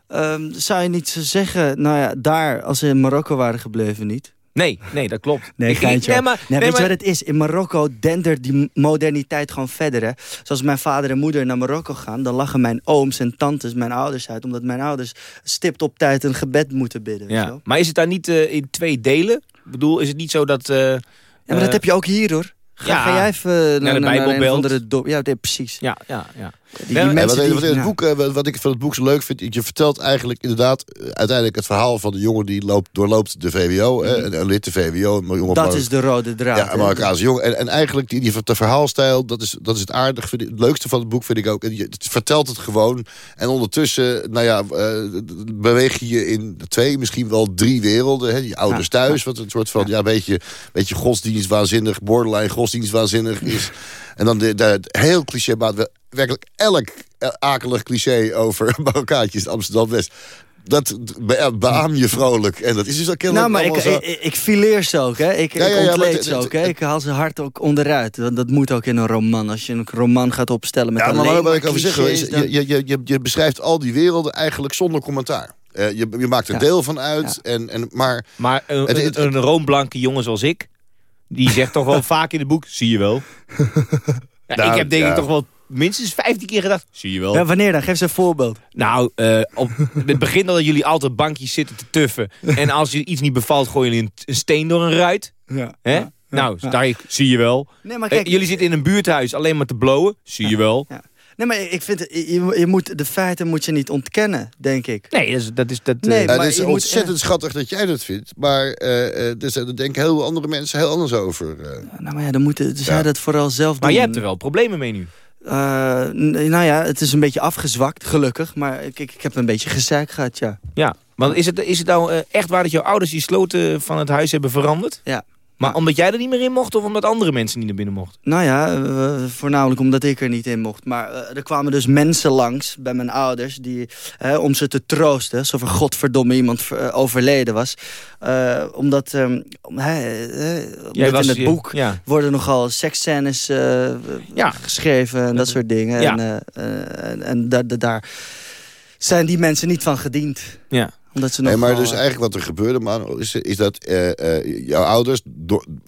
Ehm, zou je niet zo zeggen, nou ja, daar, als ze in Marokko waren gebleven, niet? Nee, nee, dat klopt. Nee, geintje. Nee, maar, nee, nee, weet je maar- wat het is? In Marokko dendert die moderniteit gewoon verder. Hè? Zoals mijn vader en moeder naar Marokko gaan... dan lachen mijn ooms en tantes mijn ouders uit... omdat mijn ouders stipt op tijd een gebed moeten bidden. je ja. wel? maar is het daar niet eh, in twee delen? Ik bedoel, is het niet zo dat... eh, Ja, maar dat eh, heb je ook hier, hoor. Ga, ja, ga jij even naar, naar, dorp. Ja, precies. Ja, ja, ja. Die, Ja, wat, die- wat, in het boek, eh, wat- wat ik van het boek zo leuk vind... je vertelt eigenlijk inderdaad eh, uiteindelijk het verhaal van de jongen... die loopt, doorloopt de VWO, hè, een, een lid de VWO. Een jongen Mhm. Dat is de rode draad. Ja, een Marokkaanse jongen. En, en eigenlijk die, die de verhaalstijl, dat is, dat is het aardig. vind ik- Het leukste van het boek vind ik ook. En je het vertelt het gewoon. En ondertussen, nou ja, eh, beweeg je je in twee, misschien wel drie werelden. Hè. Je ouders Ja, thuis, wat een soort van, ja, beetje, beetje godsdienstwaanzinnig, borderline godsdienstwaanzinnig is. *laughs* En dan de, de, heel cliché, maar werkelijk elk eh, akelig cliché over *laughs* in Amsterdam-West. Dat be- beaam je vrolijk. En dat is dus ook heel Nou, maar ik, zo- ik, ik fileer ze ook, hè. Ik, Ja, ja, ja, ontleed ze het- ook, hè. Ik haal ze hard ook onderuit. Want dat moet ook in een roman. Als je een roman gaat opstellen met Ja, maar wat ik over zeggen is, dan- je, je, je, je beschrijft al die werelden eigenlijk zonder commentaar. Eh, je, je maakt er Ja. deel van uit, en, en, maar Maar een, Het- het- een, een roomblanke jongen zoals ik... die zegt toch wel *laughs* vaak in het boek... zie je wel. Ja, *laughs* Nou, ik heb denk ja. ik toch wel minstens 15 keer gedacht... zie je wel. Ja, wanneer dan? Geef ze een voorbeeld. Nou, eh, op *laughs* het begin dat jullie altijd bankjes zitten te tuffen. En als je iets niet bevalt, gooien jullie een, een steen door een ruit. Ja. Hè? nou, daar zie je wel. Nee, maar Eh, kijk... jullie zitten in een buurthuis alleen maar te blowen. Zie je wel. Nee, maar ik vind, het- je, je moet, de feiten moet je niet ontkennen, denk ik. Nee, dat is... Dat is dat, Nee, eh, maar het is je moet- ontzettend schattig dat jij dat vindt. Maar eh, eh, dus, daar denken heel andere mensen heel anders over. eh. Nou, maar ja, dan moeten zij Ja. dat vooral zelf doen. maar jij hebt er wel problemen mee nu. Eh, nou ja, het is een beetje afgezwakt, gelukkig. Maar ik, ik, ik heb een beetje gezeik gehad, ja. Ja, want is het, is het nou echt waar dat jouw ouders die sloten van het huis hebben veranderd? Ja. Maar omdat jij er niet meer in mocht of omdat andere mensen niet naar binnen mochten? Nou ja, eh, voornamelijk omdat ik er niet in mocht. Maar eh, er kwamen dus mensen langs bij mijn ouders... Die, eh, om ze te troosten, alsof er godverdomme iemand ver- eh, overleden was. Eh, omdat, eh, omdat was in het boek ja. worden nogal seksscènes eh, Ja. geschreven en dat soort dingen. Ja. En, eh, eh, en, en da- da- daar zijn die mensen niet van gediend. Ja. Omdat ze Nee, nog maar wel, dus eigenlijk wat er gebeurde, man, is, is dat eh, eh, jouw ouders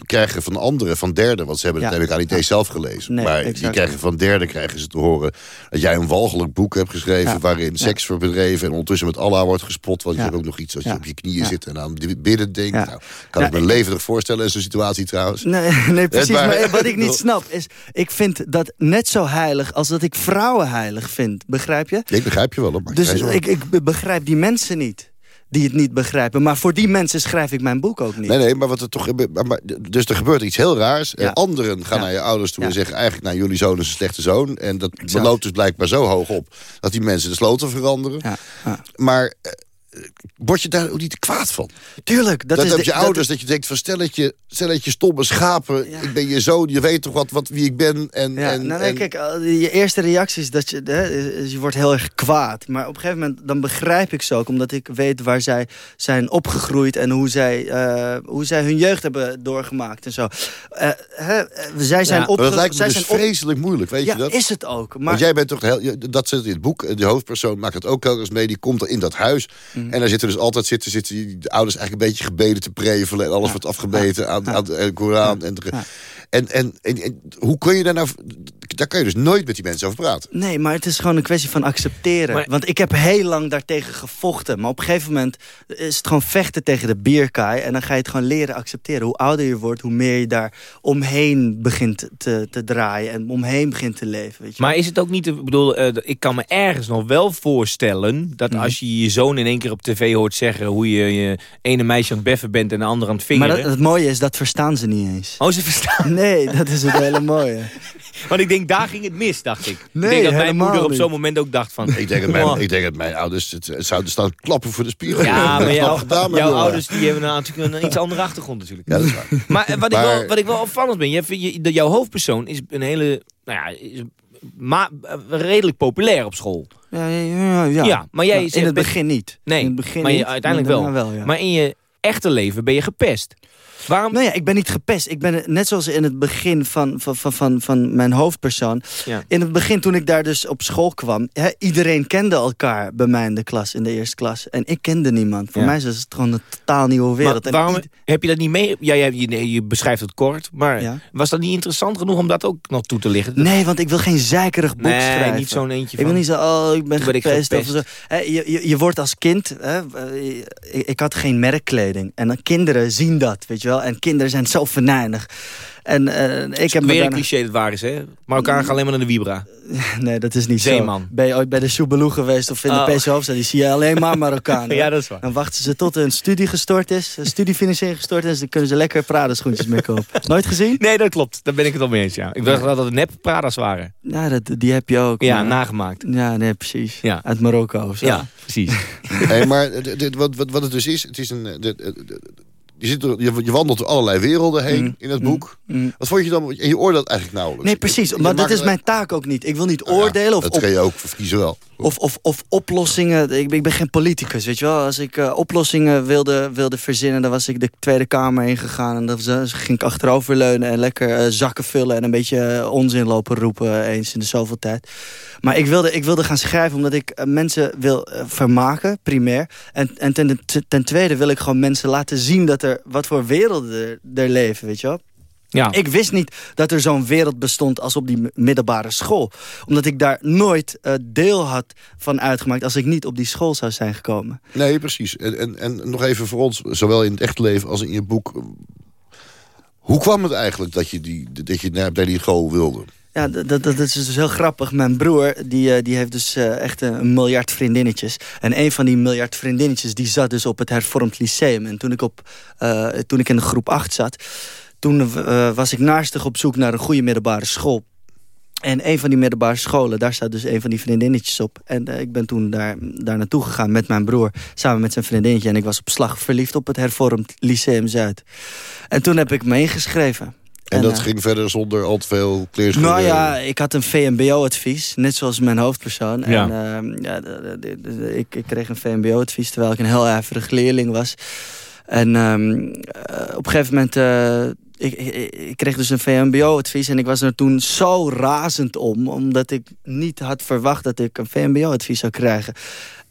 krijgen van anderen, van derden... want ze hebben het Ja. heb ik aan niet zelf gelezen... Nee, maar die krijgen van derden krijgen ze te horen... dat jij een walgelijk boek hebt geschreven... Ja. waarin seks wordt bedreven... en ondertussen met Allah wordt gespot... want je hebt ook nog iets als je op je knieën zit... en aan het bidden denkt. Nou, kan ik me levendig voorstellen in zo'n situatie trouwens. Nee, *laughs* nee precies. maar- Maar wat ik niet *laughs* snap is... ik vind dat net zo heilig als dat ik vrouwen heilig vind. Begrijp je? Ik begrijp je wel, maar Dus ik, ik be- begrijp die mensen niet. Die het niet begrijpen. Maar voor die mensen schrijf ik mijn boek ook niet. Nee, nee, maar wat er toch. Maar, dus er gebeurt iets heel raars. En Ja. anderen gaan Ja. naar je ouders toe en zeggen eigenlijk, nou, jullie zoon is een slechte zoon. En dat loopt dus blijkbaar zo hoog op dat die mensen de sloten veranderen. Maar eh, word je daar ook niet kwaad van? Tuurlijk. Dat, Dat, is heb je ouders, dat, je denkt van stelletje, stelletje stomme schapen. Ja. Ik ben je zoon, je weet toch wat, wat wie ik ben. En, Ja, en, nou, nee, en- kijk, eh, je eerste reactie is dat je, hè, je wordt heel erg kwaad. Maar op een gegeven moment dan begrijp ik ze ook. Omdat ik weet waar zij zijn opgegroeid. En hoe zij, eh, hoe zij hun jeugd hebben doorgemaakt en zo. Eh, hè, eh, zij zijn Ja, op. maar dat lijkt me zij dus zijn op- vreselijk moeilijk, weet Ja, je dat? is het ook. Maar Want jij bent toch heel, dat zit in het boek. De hoofdpersoon maakt het ook telkens mee. Die komt er in dat huis. En daar zitten dus altijd zitten, zitten die de ouders eigenlijk een beetje gebeden te prevelen. En alles wordt afgebeten aan, aan de Koran. En, en, en, en hoe kun je daar nou... Daar kun je dus nooit met die mensen over praten. Nee, maar het is gewoon een kwestie van accepteren. Maar- Want ik heb heel lang daartegen gevochten. Maar op een gegeven moment is het gewoon vechten tegen de bierkaai. En dan ga je het gewoon leren accepteren. Hoe ouder je wordt, hoe meer je daar omheen begint te, te draaien. En omheen begint te leven. Weet je? Maar is het ook niet, ik bedoel, eh, ik kan me ergens nog wel voorstellen... dat Mhm. als je je zoon in één keer op tv hoort zeggen... hoe je je ene meisje aan het beffen bent en de andere aan het maar vingeren... dat, het mooie is, dat verstaan ze niet eens. Oh, ze verstaan. Nee, dat is het hele mooie. *laughs* Want ik denk, daar ging het mis, dacht ik. Nee, ik denk dat mijn moeder op zo'n moment ook dacht van... Ik denk dat mijn, ik denk dat mijn ouders het, het zouden staan klappen voor de spiegel. Ja, *laughs* maar gedaan, jouw ouders die hebben nou natuurlijk een iets andere achtergrond natuurlijk. Ja, dat is waar. Maar eh, wat, ik Maar- wel, wat ik wel opvallend ben, je, je, jouw hoofdpersoon is een hele, nou ja, is ma, eh, redelijk populair op school. Ja, ja, ja, ja. Ja, maar jij zegt in het begin niet. Nee, in het begin maar je, uiteindelijk maar wel. daarna wel ja. Maar in je echte leven ben je gepest. Waarom? Nou ja, ik ben niet gepest. Ik ben net zoals in het begin van, van, van, van, van mijn hoofdpersoon. Ja. In het begin toen ik daar dus op school kwam. Hè, iedereen kende elkaar bij mij in de klas, in de eerste klas. En ik kende niemand. Voor Ja. mij is het gewoon een totaal nieuwe wereld. Maar waarom heb je dat niet mee? Ja, je, je beschrijft het kort, maar Ja. was dat niet interessant genoeg om dat ook nog toe te lichten? Nee, want ik wil geen zeikerig boek Nee, schrijven. niet zo'n eentje Ik wil niet zo, oh, ik ben ik gepest. Of zo. Hè, je, je, je wordt als kind... Hè, eh, ik, ik had geen merkkleding. En dan kinderen zien dat, weet je wel. En kinderen zijn zo venijnig. En eh, ik heb me Weer een cliché dat waar is, hè? Marokkaan gaan alleen maar naar de Vibra. *laughs* Nee, dat is niet Zeeman. zo. Ben je ooit bij de Soebeloe geweest of in Oh. de PC Hoofdstad? Die zie je alleen maar Marokkanen. *laughs* Ja, dat is waar. Dan wachten ze tot hun studie gestort is, een studiefinanciering gestort is, dan kunnen ze lekker Prada schoentjes mee kopen. *laughs* Nooit gezien? Nee, dat klopt. Daar ben ik het wel mee eens, ja. Ik dacht dat het nep Prada's waren. Ja, dat, die heb je ook. Ja, maar- nagemaakt. Ja, nee, precies. Ja. Uit Marokko of zo. Ja, precies. Nee, maar dit- wat, wat, wat het dus is, het is een... dit- eh, je, zit je, je wandelt door allerlei werelden heen Mm, in het mm, boek. mm. Wat vond je dan? En je oordeelt eigenlijk nauwelijks. Nee, precies. Je Maar dat is mijn taak ook niet. Ik wil niet Nou ja, oordelen of, Dat kun je ook verkiezen wel. of, of, of oplossingen. Ik ben, ik ben geen politicus, weet je wel. Als ik eh, oplossingen wilde, wilde verzinnen, dan was ik de Tweede Kamer ingegaan. En dan ging ik achteroverleunen en lekker eh, zakken vullen... en een beetje eh, onzin lopen roepen eens in de zoveel tijd. Maar ik wilde, ik wilde gaan schrijven omdat ik mensen wil vermaken, primair. En, en ten, ten tweede wil ik gewoon mensen laten zien... dat er wat voor werelden er, er leven, weet je wel. Ja. Ik wist niet dat er zo'n wereld bestond als op die middelbare school. Omdat ik daar nooit eh, deel had van uitgemaakt... als ik niet op die school zou zijn gekomen. Nee, precies. En, en, en nog even voor ons, zowel in het echte leven als in je boek. Hoe kwam het eigenlijk dat je, die, dat je naar, naar die school wilde? Ja, dat, dat, is dus heel grappig. Mijn broer die, eh, die heeft dus eh, echt een, een miljard vriendinnetjes. En een van die miljard vriendinnetjes die zat dus op het hervormd lyceum. En toen ik, op, eh, toen ik in de groep 8 zat... toen eh, was ik naastig op zoek naar een goede middelbare school. En een van die middelbare scholen, daar staat dus een van die vriendinnetjes op. En eh, ik ben toen daar, daar naartoe gegaan met mijn broer, samen met zijn vriendinnetje. En ik was op slag verliefd op het hervormd Lyceum Zuid. En toen heb ik me ingeschreven. En, dat eh, ging verder zonder al te veel kleerscheuren? nou ja, ik had een VMBO-advies, net zoals mijn hoofdpersoon. Ja. En ehm, ja, ik, ik kreeg een VMBO-advies terwijl ik een heel ijverig leerling was. En ehm, eh, op een gegeven moment... eh, ik, ik, ik kreeg dus een VMBO-advies en ik was er toen zo razend om... omdat ik niet had verwacht dat ik een VMBO-advies zou krijgen.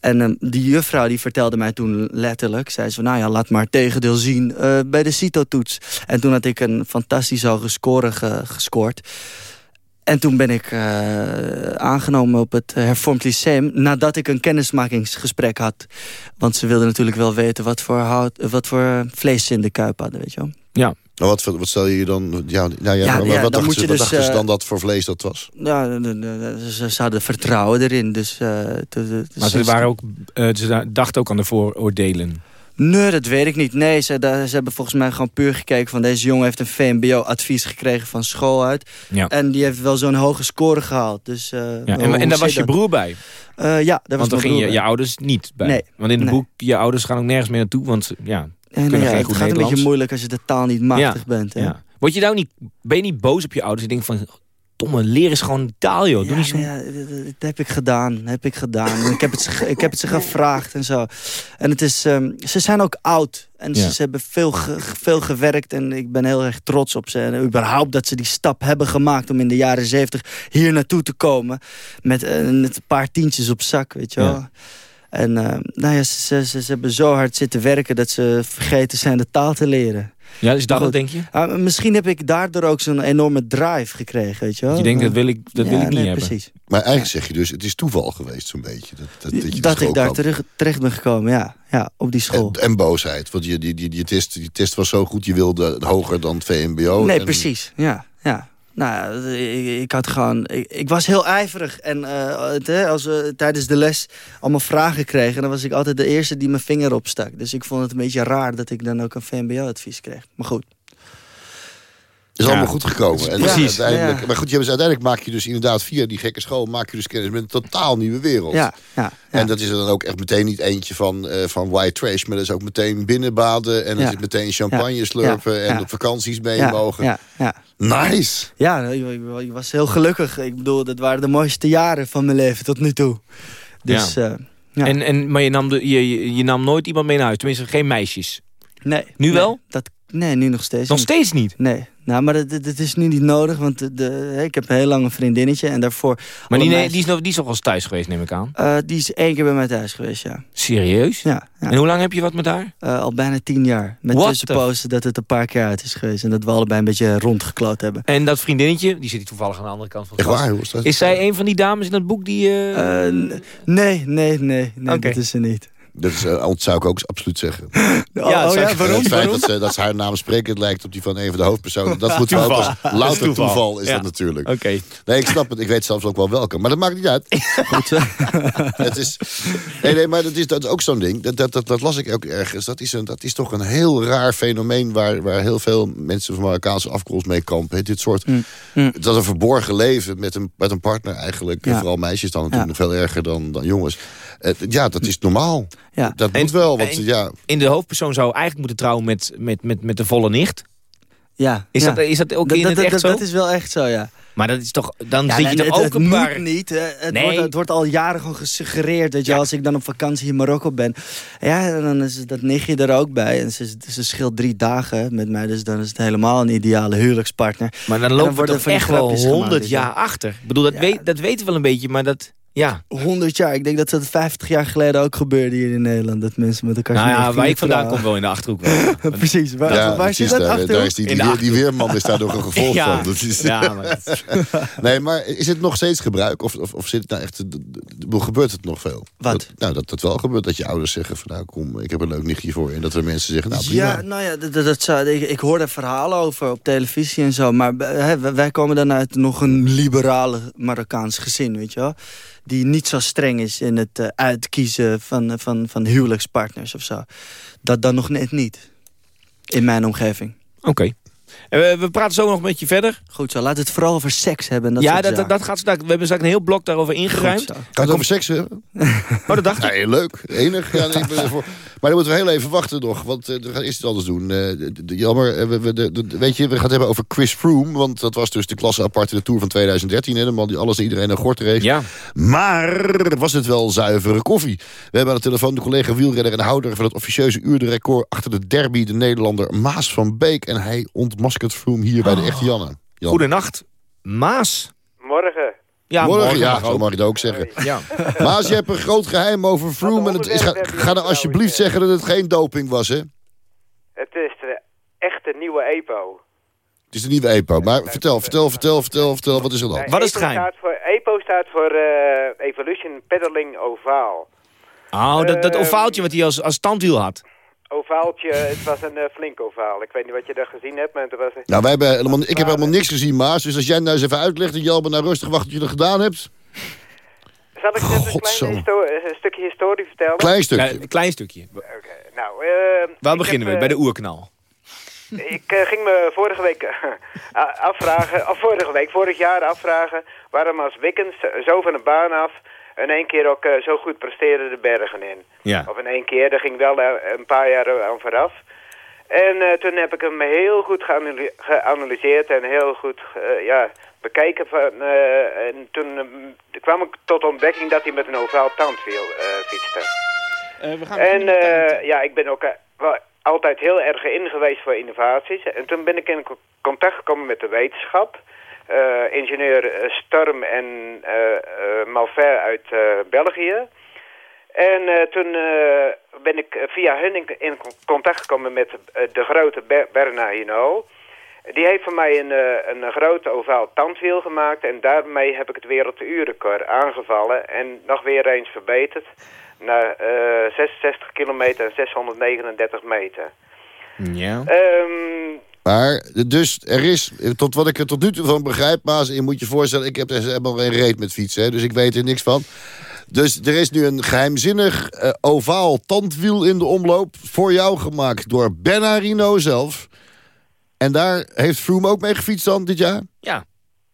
En ehm, die juffrouw die vertelde mij toen letterlijk... zei ze nou ja, laat maar tegendeel zien eh, bij de CITO-toets. En toen had ik een fantastisch hoge score ge- gescoord. En toen ben ik eh, aangenomen op het Hervormd Lyceum... nadat ik een kennismakingsgesprek had. Want ze wilden natuurlijk wel weten wat voor, hout, wat voor vlees ze in de kuip hadden, weet je wel. Ja. Nou, wat, wat stel je je dan... Ja, nou ja, Ja, maar ja, wat dan dachten moet ze, je wat dus, dachten ze eh, dan dat voor vlees dat was? Ja, ze, ze hadden vertrouwen erin. Dus, eh, Maar ze, waren ook, eh, ze dachten ook aan de vooroordelen. Nee, dat weet ik niet. Nee, ze, hebben volgens mij gewoon puur gekeken van... deze jongen heeft een VMBO-advies gekregen van school uit. Ja. En die heeft wel zo'n hoge score gehaald. Dus, eh, Ja, hoe- en, en daar was je broer bij. Eh, ja, daar was Want dan mijn gingen je, je ouders niet bij. Nee. Want in het Nee. boek, je ouders gaan ook nergens meer naartoe. Want ja, Ja, geen het gaat een beetje moeilijk als je de taal niet machtig bent. Hè? Word je nou niet, ben je niet boos op je ouders? Je denkt van, domme, leer eens gewoon taal, joh. Doe Ja, niet zo... ja, dat, heb ik gedaan. Dat heb ik gedaan. Ik, heb het, ze- ik heb het ze gevraagd en zo. En het is, ehm, ze zijn ook oud. En Ja. ze, ze hebben veel, ge- veel gewerkt. En ik ben heel erg trots op ze. En überhaupt dat ze die stap hebben gemaakt... om in de jaren zeventig hier naartoe te komen. Met, eh, met een paar tientjes op zak, weet je wel. Ja. En eh, nou ja, ze, ze, ze, ze hebben zo hard zitten werken... dat ze vergeten zijn de taal te leren. Ja, is dat het, denk je? Ah, misschien heb ik daardoor ook zo'n enorme drive gekregen, weet je wel. Je denkt, dat wil ik, dat wil ik niet nee, hebben. precies. Maar eigenlijk zeg je dus, het is toeval geweest zo'n beetje. Dat, dat, dat, je dat dus ik daar had. terug, terecht ben gekomen, ja. ja op die school. En, en boosheid, want je, die, die, die, test, die test was zo goed, je wilde hoger dan het VMBO. nee, En- precies. Ja, ja. Nou, ik, ik had gewoon... Ik, was heel ijverig. En eh, hè, als we tijdens de les allemaal vragen kregen... dan was ik altijd de eerste die mijn vinger opstak. Dus ik vond het een beetje raar dat ik dan ook een VMBO-advies kreeg. Maar goed. Is allemaal goed gekomen. En Precies. Uiteindelijk, Ja. Maar goed, je hebt- uiteindelijk maak je dus inderdaad via die gekke school... maak je dus kennis met een totaal nieuwe wereld. Ja, ja, ja. En dat is er dan ook echt meteen niet eentje van, eh, van white trash... maar dat is ook meteen binnenbaden en dan zit meteen champagne Ja. slurpen... Ja. en Ja. op vakanties mee ja, mogen. Ja, ja. Nice! Ja, ik, ik- ik was heel gelukkig. Ik bedoel, dat waren de mooiste jaren van mijn leven tot nu toe. Dus, Ja. ja. ja. En, en, maar je nam, de, je, je, je nam nooit iemand mee naar huis. Tenminste, geen meisjes. nee. Nu nee, wel? Dat, nee, nu nog steeds Nog niet. steeds niet. Nee, nou, maar dat, is nu niet nodig, want de, ik heb een heel lang een vriendinnetje en daarvoor... Maar die, meisjes- die, is nog, die is nog wel eens thuis geweest, neem ik aan. Eh, die is één keer bij mij thuis geweest, ja. Serieus? ja, ja. En hoe lang heb je wat met haar? Eh, al bijna tien jaar. Met What tussenpozen dat het een paar keer uit is geweest. En dat we allebei een beetje rondgekloot hebben. En dat vriendinnetje, die zit hier toevallig aan de andere kant van het waar, hoe is dat? Is zij een van die dames in dat boek die... eh, nee, nee, nee, nee dat is ze niet. Dat is, eh, dat zou ik ook absoluut zeggen. Oh, *laughs* Ja, oh, zou ja, waarom? het feit dat, ze, dat ze haar naam sprekend lijkt op die van een van de hoofdpersonen... dat *laughs* moeten we ook als *laughs* louter toeval. toeval, is Ja. dat natuurlijk. Oké. Nee, ik snap het. Ik weet zelfs ook wel welke. Maar dat maakt niet uit. Goed het is, nee, nee, maar dat is, dat is ook zo'n ding. Dat, dat, dat, dat las ik ook ergens. Dat is, een, dat is toch een heel raar fenomeen... waar, waar heel veel mensen van Marokkaanse afkomst mee kampen. Dit soort... Mm, mm. Dat een verborgen leven met een, met een partner eigenlijk. Ja. vooral meisjes dan natuurlijk nog veel erger dan, dan jongens. Eh, ja, dat is normaal. Ja. Dat En- moet wel, want en- ja... In de hoofdpersoon zou eigenlijk moeten trouwen met, met, met, met de volle nicht. Ja, Is, ja. dat, is dat ook Dat- in dat, het echt dat, zo? dat is wel echt zo, ja. Maar dat is toch, dan Ja, zit nee, je toch het, ook het een moet paar... niet. Het, Nee. wordt, het wordt al jaren gewoon gesuggereerd. Dat je, als ik dan op vakantie in Marokko ben... Ja, dan is dat nichtje er ook bij. En ze, ze scheelt drie dagen met mij. Dus dan is het helemaal een ideale huwelijkspartner. Maar dan dan lopen we toch echt wel grapjes gemaakt, 100 weet je. jaar achter. Ik bedoel, dat, Ja. weet, dat weten we wel een beetje, maar dat... Ja. 100 jaar. Ik denk dat dat 50 jaar geleden ook gebeurde hier in Nederland. Dat mensen met elkaar Nou ja, waar ik vandaan kom wel in de Achterhoek wel. *laughs* Precies. Waar, ja, waar precies, zit dat daar, daar is die, weerman is daar nog een gevolg *laughs* Ja. van. Dat is, Ja, maar *laughs* Nee, maar is het nog steeds gebruik? Of, of, of zit het nou echt, gebeurt het nog veel? Wat? Dat, nou, dat het wel gebeurt dat je ouders zeggen van nou kom, ik heb een leuk nichtje voor je. En dat er mensen zeggen nou prima. Ja, nou ja, dat, dat, dat zou, ik, ik hoor er verhalen over op televisie en zo. Maar eh, hè, wij- wij komen dan uit nog een liberale Marokkaans gezin, weet je wel. Die niet zo streng is in het eh, uitkiezen van, eh, van, van huwelijkspartners of zo. Dat dan nog net niet. In mijn omgeving. Oké. En we, we praten zo nog met je verder. Goed zo, laat het vooral over seks hebben. En dat ja, dat, dat, gaat straks. We hebben straks een heel blok daarover ingeruimd. zo. Gaat het over seks hebben? *laughs* Oh, dat dacht ik. Leuk. Enig. Ja, nee, ik ben ervoor. Maar dan moeten we heel even wachten nog. Want eh, we gaan eerst iets anders doen. Eh, jammer. eh, we, we, de, de- weet je, we gaan het hebben over Chris Froome. Want dat was dus de klasse apart in de Tour van 2013. Hè, de man die alles en iedereen een gort reed. Ja. Maar was het wel zuivere koffie? We hebben aan de telefoon de collega wielrenner en houder van het officieuze uurrecord achter de derby, de Nederlander Maas van Beek. En hij ontmaskert Froome hier bij de echte Janne. Jan. Goedenacht. Maas. Morgen. Ja, morgen, morgen ja, zo ook. mag je het ook zeggen. Ja. *laughs* Maar als je hebt een groot geheim over Froome... En het is, ga, ga dan alsjeblieft zeggen dat het geen doping was, hè? Het is de echte nieuwe EPO. Het is de nieuwe EPO. Maar vertel, vertel, vertel, vertel, vertel. Wat is er dan? Nee, EPO Staat voor, EPO staat voor eh, Evolution Pedaling Ovaal. Oh, dat, dat ovaaltje wat hij als, als standwiel had. Ovaaltje, het was een eh, flink ovaal. Ik weet niet wat je daar gezien hebt, maar het was... een- Nou, wij hebben helemaal, ik heb helemaal niks gezien, Maas. Dus als jij nou eens even uitlegt en Jelbe nou rustig wacht wat je er gedaan hebt. Zal ik net een klein eh, een stukje historie vertellen? Klein stukje. Ja, een klein stukje. Nou, eh, Waar beginnen heb, we? eh, Bij de oerknal. Ik eh, ging me vorige week *laughs* eh, afvragen, of vorige week, vorig jaar afvragen... waarom als Wickens zo van de baan af in één keer ook eh, zo goed presteerde de bergen in. Ja. Of in één keer, daar ging wel eh, een paar jaar aan vooraf. En eh, toen heb ik hem heel goed geanalyseerd en heel goed eh, ja, bekeken. Van, eh, en toen eh, kwam ik tot ontdekking dat hij met een ovaal tandwiel eh, fietste. we gaan En eh, ja, ik ben ook eh, wel altijd heel erg in geweest voor innovaties. En toen ben ik in co- contact gekomen met de wetenschap. Eh, ingenieur eh, Storm en Malfer uit België. En toen ben ik via hun in, in contact gekomen met de grote Ber Bernard Hinault. Die heeft voor mij een, een grote ovaal tandwiel gemaakt. En daarmee heb ik het werelduurrecord aangevallen. En nog weer eens verbeterd. Naar eh 66 kilometer en 639 meter. Ja. Ehm, Maar, dus er is, tot wat ik er tot nu toe van begrijp, Maas, je moet je voorstellen, ik heb er helemaal geen reet met fietsen, hè, dus ik weet er niks van. Dus er is nu een geheimzinnig eh, ovaal tandwiel in de omloop voor jou gemaakt door Bernardino zelf. En daar heeft Froome ook mee gefietst dan dit jaar? Ja.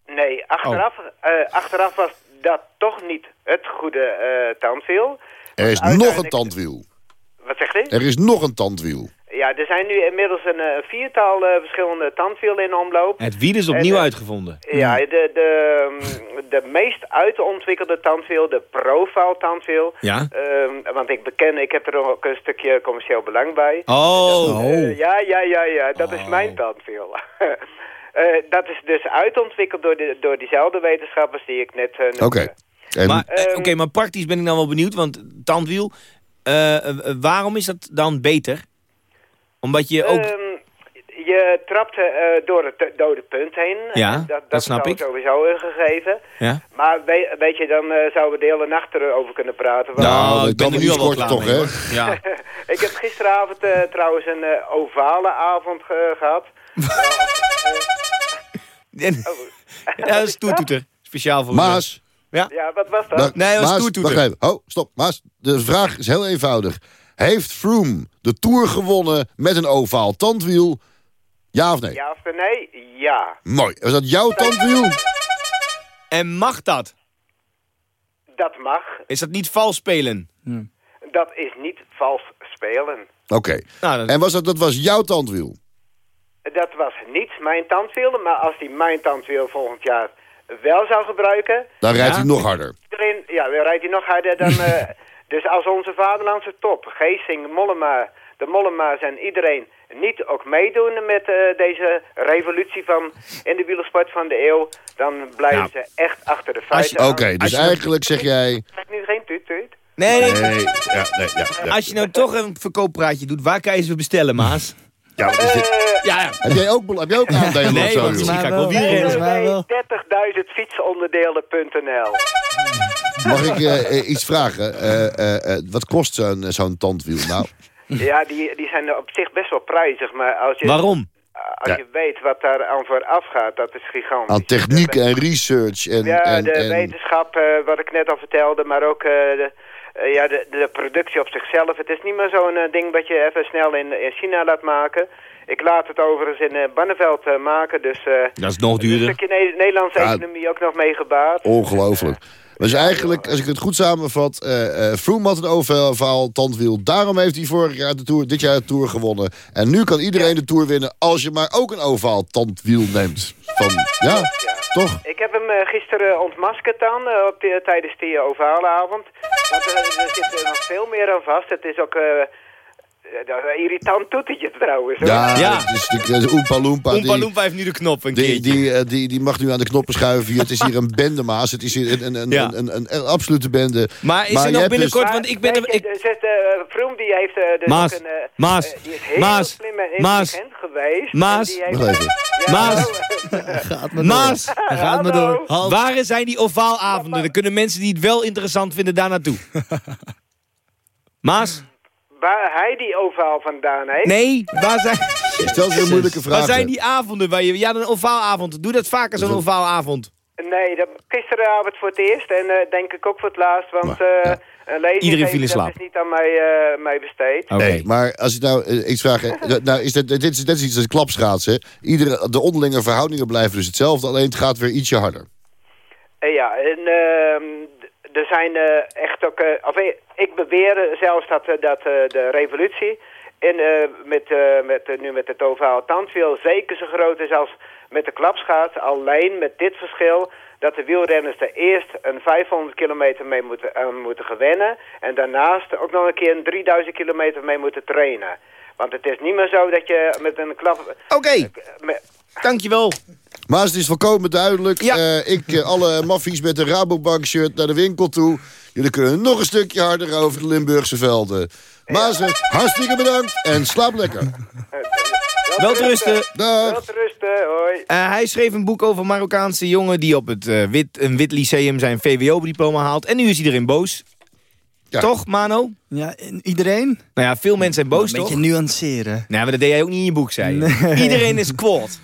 nee, achteraf, eh, achteraf was dat toch niet het goede eh tandwiel. Er is nog een tandwiel. Wat zegt u? Er is nog een tandwiel. Ja, er zijn nu inmiddels een eh, viertal eh, verschillende tandwielen in omloop. Het wiel is opnieuw En, eh, uitgevonden. Ja, de, de, mm, de meest uitontwikkelde tandwiel, de profile tandwiel. Ja. Ehm, want ik beken, ik heb er ook een stukje commercieel belang bij. Oh. Eh, ja, ja, ja, ja, dat is mijn tandwiel. *laughs* Eh, dat is dus uitontwikkeld door, de, door diezelfde wetenschappers die ik net... eh, noemde. Oké. Maar, eh, Ehm, Oké, maar praktisch ben ik dan wel benieuwd, want tandwiel, waarom is dat dan beter? Omdat je ook... Ehm, je trapte eh, door het dode punt heen. Ja, En dat dat snap is ik. sowieso een gegeven. ja? Maar we- weet je, dan eh, zouden we de hele nacht erover kunnen praten. want- Nou, ik ben dan er nu al klaar toch, hè? Ja. *laughs* *laughs* ik heb gisteravond eh, trouwens een eh, ovale avond ge- gehad. En- *laughs* ja, dat is toetoeter. Speciaal voor... Maas, Ja? Ja, wat was dat? Nee, dat was toetoeter. wacht even. Oh, stop. Maas, de vraag is heel eenvoudig. Heeft Froome de Tour gewonnen met een ovaal tandwiel? Ja of nee? Ja of nee? Ja. Mooi. Was dat jouw tandwiel? En mag dat? Dat mag. Is dat niet vals spelen? Dat is niet vals spelen. Oké. Nou, dat- En was dat, dat was jouw tandwiel? Dat was niet mijn tandwiel, maar als hij mijn tandwiel volgend jaar wel zou gebruiken... Dan rijdt Ja? hij nog harder. Ja, dan rijdt hij nog harder dan... *laughs* dus als onze vaderlandse top, Geesing, Mollema, de Mollema's en iedereen... niet ook meedoen met eh, deze revolutie van in de wielersport van de eeuw... dan blijven Nou, ze echt achter de Oké, feiten aan. dus als je- eigenlijk zeg jij... Nu geen tuut tuut. Nee, nee. Nee, ja, nee, ja, ja. Als je nou toch een verkooppraatje doet, waar kan je ze bestellen, Maas? Ja, is dit? Ja, ja. Heb jij ook, heb jij ook aandelen Nee, of zo, wel wel. mij wel. 30.000fietsonderdelen.nl Mag ik eh, eh, iets vragen? Eh, eh, eh, wat kost zo'n zo'n tandwiel nou? Ja, die, die zijn op zich best wel prijzig, maar als je, Waarom? als je weet wat daar aan vooraf gaat, dat is gigantisch. Aan techniek en research en... Ja, en, de en- wetenschap, eh, wat ik net al vertelde, maar ook eh, de, eh, ja, de, de productie op zichzelf. Het is niet meer zo'n eh, ding dat je even snel in, in China laat maken. Ik laat het overigens in uh, Banneveld eh, maken, dus... Dat is nog een duurder. stukje Ne- Nederlandse Ja. economie ook nog mee gebaat. Ongelooflijk. Dus eigenlijk, als ik het goed samenvat... Froome had een ovaal tandwiel. Daarom heeft hij vorig jaar de Tour, dit jaar de Tour gewonnen. En nu kan iedereen de Tour winnen... als je maar ook een ovaal tandwiel neemt. Ja, toch? Ik heb hem eh, gisteren ontmaskerd dan, eh, op die- tijdens die ovale avond. Want eh, er zit er nog veel meer aan vast. Het is ook... eh, dat is een irritant toetertje trouwens. hoor. Ja, Ja. dat is die- de Oompa Loompa. Oompa die- Loompa heeft nu de knop een Die, die, eh, die, die mag nu aan de knoppen schuiven hier. Het is hier een bendemaas. Het is hier een, een, een, Ja. een, een, een, een absolute bende. Maar is Maar er je nog dus- binnenkort... Maar, want ik ben... er- je, ik, er zit, eh, Vroom die heeft eh, dus Maas, ook een... eh, Maas, die is heel Maas, slim en Maas, geweest. Maas. En die heeft-. Ja, Maas. hallo. Gaat maar Maas, door. Gaat maar door. Halt. waar zijn die ovaalavonden? Dan kunnen mensen die het wel interessant vinden daar naartoe. *laughs* Maas? Waar hij die ovaal vandaan heeft. Nee, waar zijn, Stel ze een moeilijke vragen. waar zijn die avonden waar je... Ja, een ovaalavond. Doe dat vaker, zo'n ovaalavond. Nee, dat, gisteravond voor het eerst en eh, denk ik ook voor het laatst. Want eh een lezing Iedereen viel in dat slaap. is niet aan mij, eh, mij besteed. Oké. Nee, maar als ik nou eh, iets vraag... *laughs* nou, is dat, dit, is, dit is iets als klapschaatsen. Iedere, de onderlinge verhoudingen blijven dus hetzelfde. Alleen het gaat weer ietsje harder. Eh, ja, en ehm, er zijn eh, echt ook... eh, eh, ik beweer zelfs dat, eh, dat eh, de revolutie... En, eh, met, eh, met, eh, nu met het ovaal tandwiel zeker zo groot is als met de klapschaats. Alleen met dit verschil dat de wielrenners er eerst een 500 kilometer mee moeten, aan moeten gewennen. En daarnaast ook nog een keer een 3000 kilometer mee moeten trainen. Want het is niet meer zo dat je met een klap... Oké, met- dankjewel. Maar het is volkomen duidelijk. Ja. Eh, ik, eh, alle maffies met een Rabobank shirt naar de winkel toe. Jullie kunnen nog een stukje harder over de Limburgse velden. Mazen, hartstikke bedankt en slaap lekker. Wel te rusten. Dag. Wel te rusten, hoi. Eh, hij schreef een boek over een Marokkaanse jongen... die op het eh, wit, een wit lyceum zijn VWO-diploma haalt. En nu is iedereen boos. Ja. Toch, Mano? Ja, en iedereen? Nou ja, veel mensen zijn boos, Een beetje toch? nuanceren. Nee, maar dat deed jij ook niet in je boek, zei je. Nee. Iedereen is kwaad.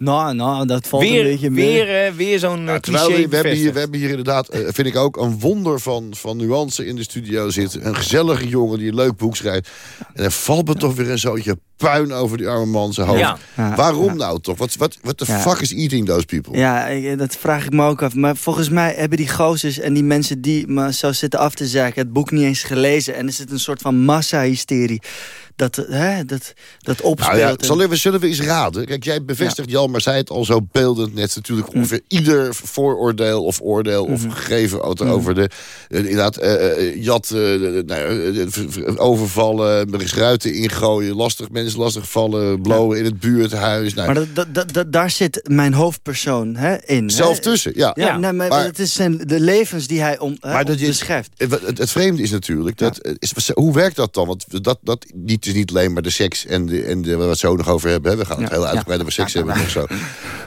Nou, nou, dat valt Weer, een beetje mee. weer, eh, weer zo'n Ja, eh, terwijl we, we, hebben hier, we hebben hier inderdaad, eh, vind ik ook, een wonder van, van nuance in de studio zitten. Een gezellige jongen die een leuk boek schrijft. En er valt me toch weer een zootje puin over die arme man zijn hoofd. Ja. Ja, Waarom ja. nou toch? Wat what, what the Ja. fuck is eating those people? Ja, ik- dat vraag ik me ook af. Maar volgens mij hebben die gozers en die mensen die me zo zitten af te zaken... het boek niet eens gelezen. En er zit een soort van massa-hysterie dat, hè, dat, dat Nou opspeelt. ja, En- zullen we, zullen we eens raden? Kijk, jij bevestigt Jan, maar zei het al zo beeldend net. Natuurlijk Mm. ongeveer ieder vooroordeel of oordeel of Mhm. gegeven over, Mm. over de... eh, inderdaad, eh, eh, jat, eh, nou, eh, overvallen, er is ruiten ingooien, lastig mensen lastigvallen, blowen in het buurthuis. Nou, Maar dat, dat, dat, dat- daar zit mijn hoofdpersoon hè, in. zelf hè. tussen, ja. Ja, nee, maar, Maar- het is zijn, de levens die hij om, Maar dat je- beschrijft. Het, het, het vreemde is natuurlijk, dat, eh, is, hoe werkt dat dan? Want dat, dat niet, is niet alleen maar de seks en, de, en de, waar we het zo nog over hebben. Hè? We gaan het Ja, heel uitgebreid over seks hebben. Nog zo.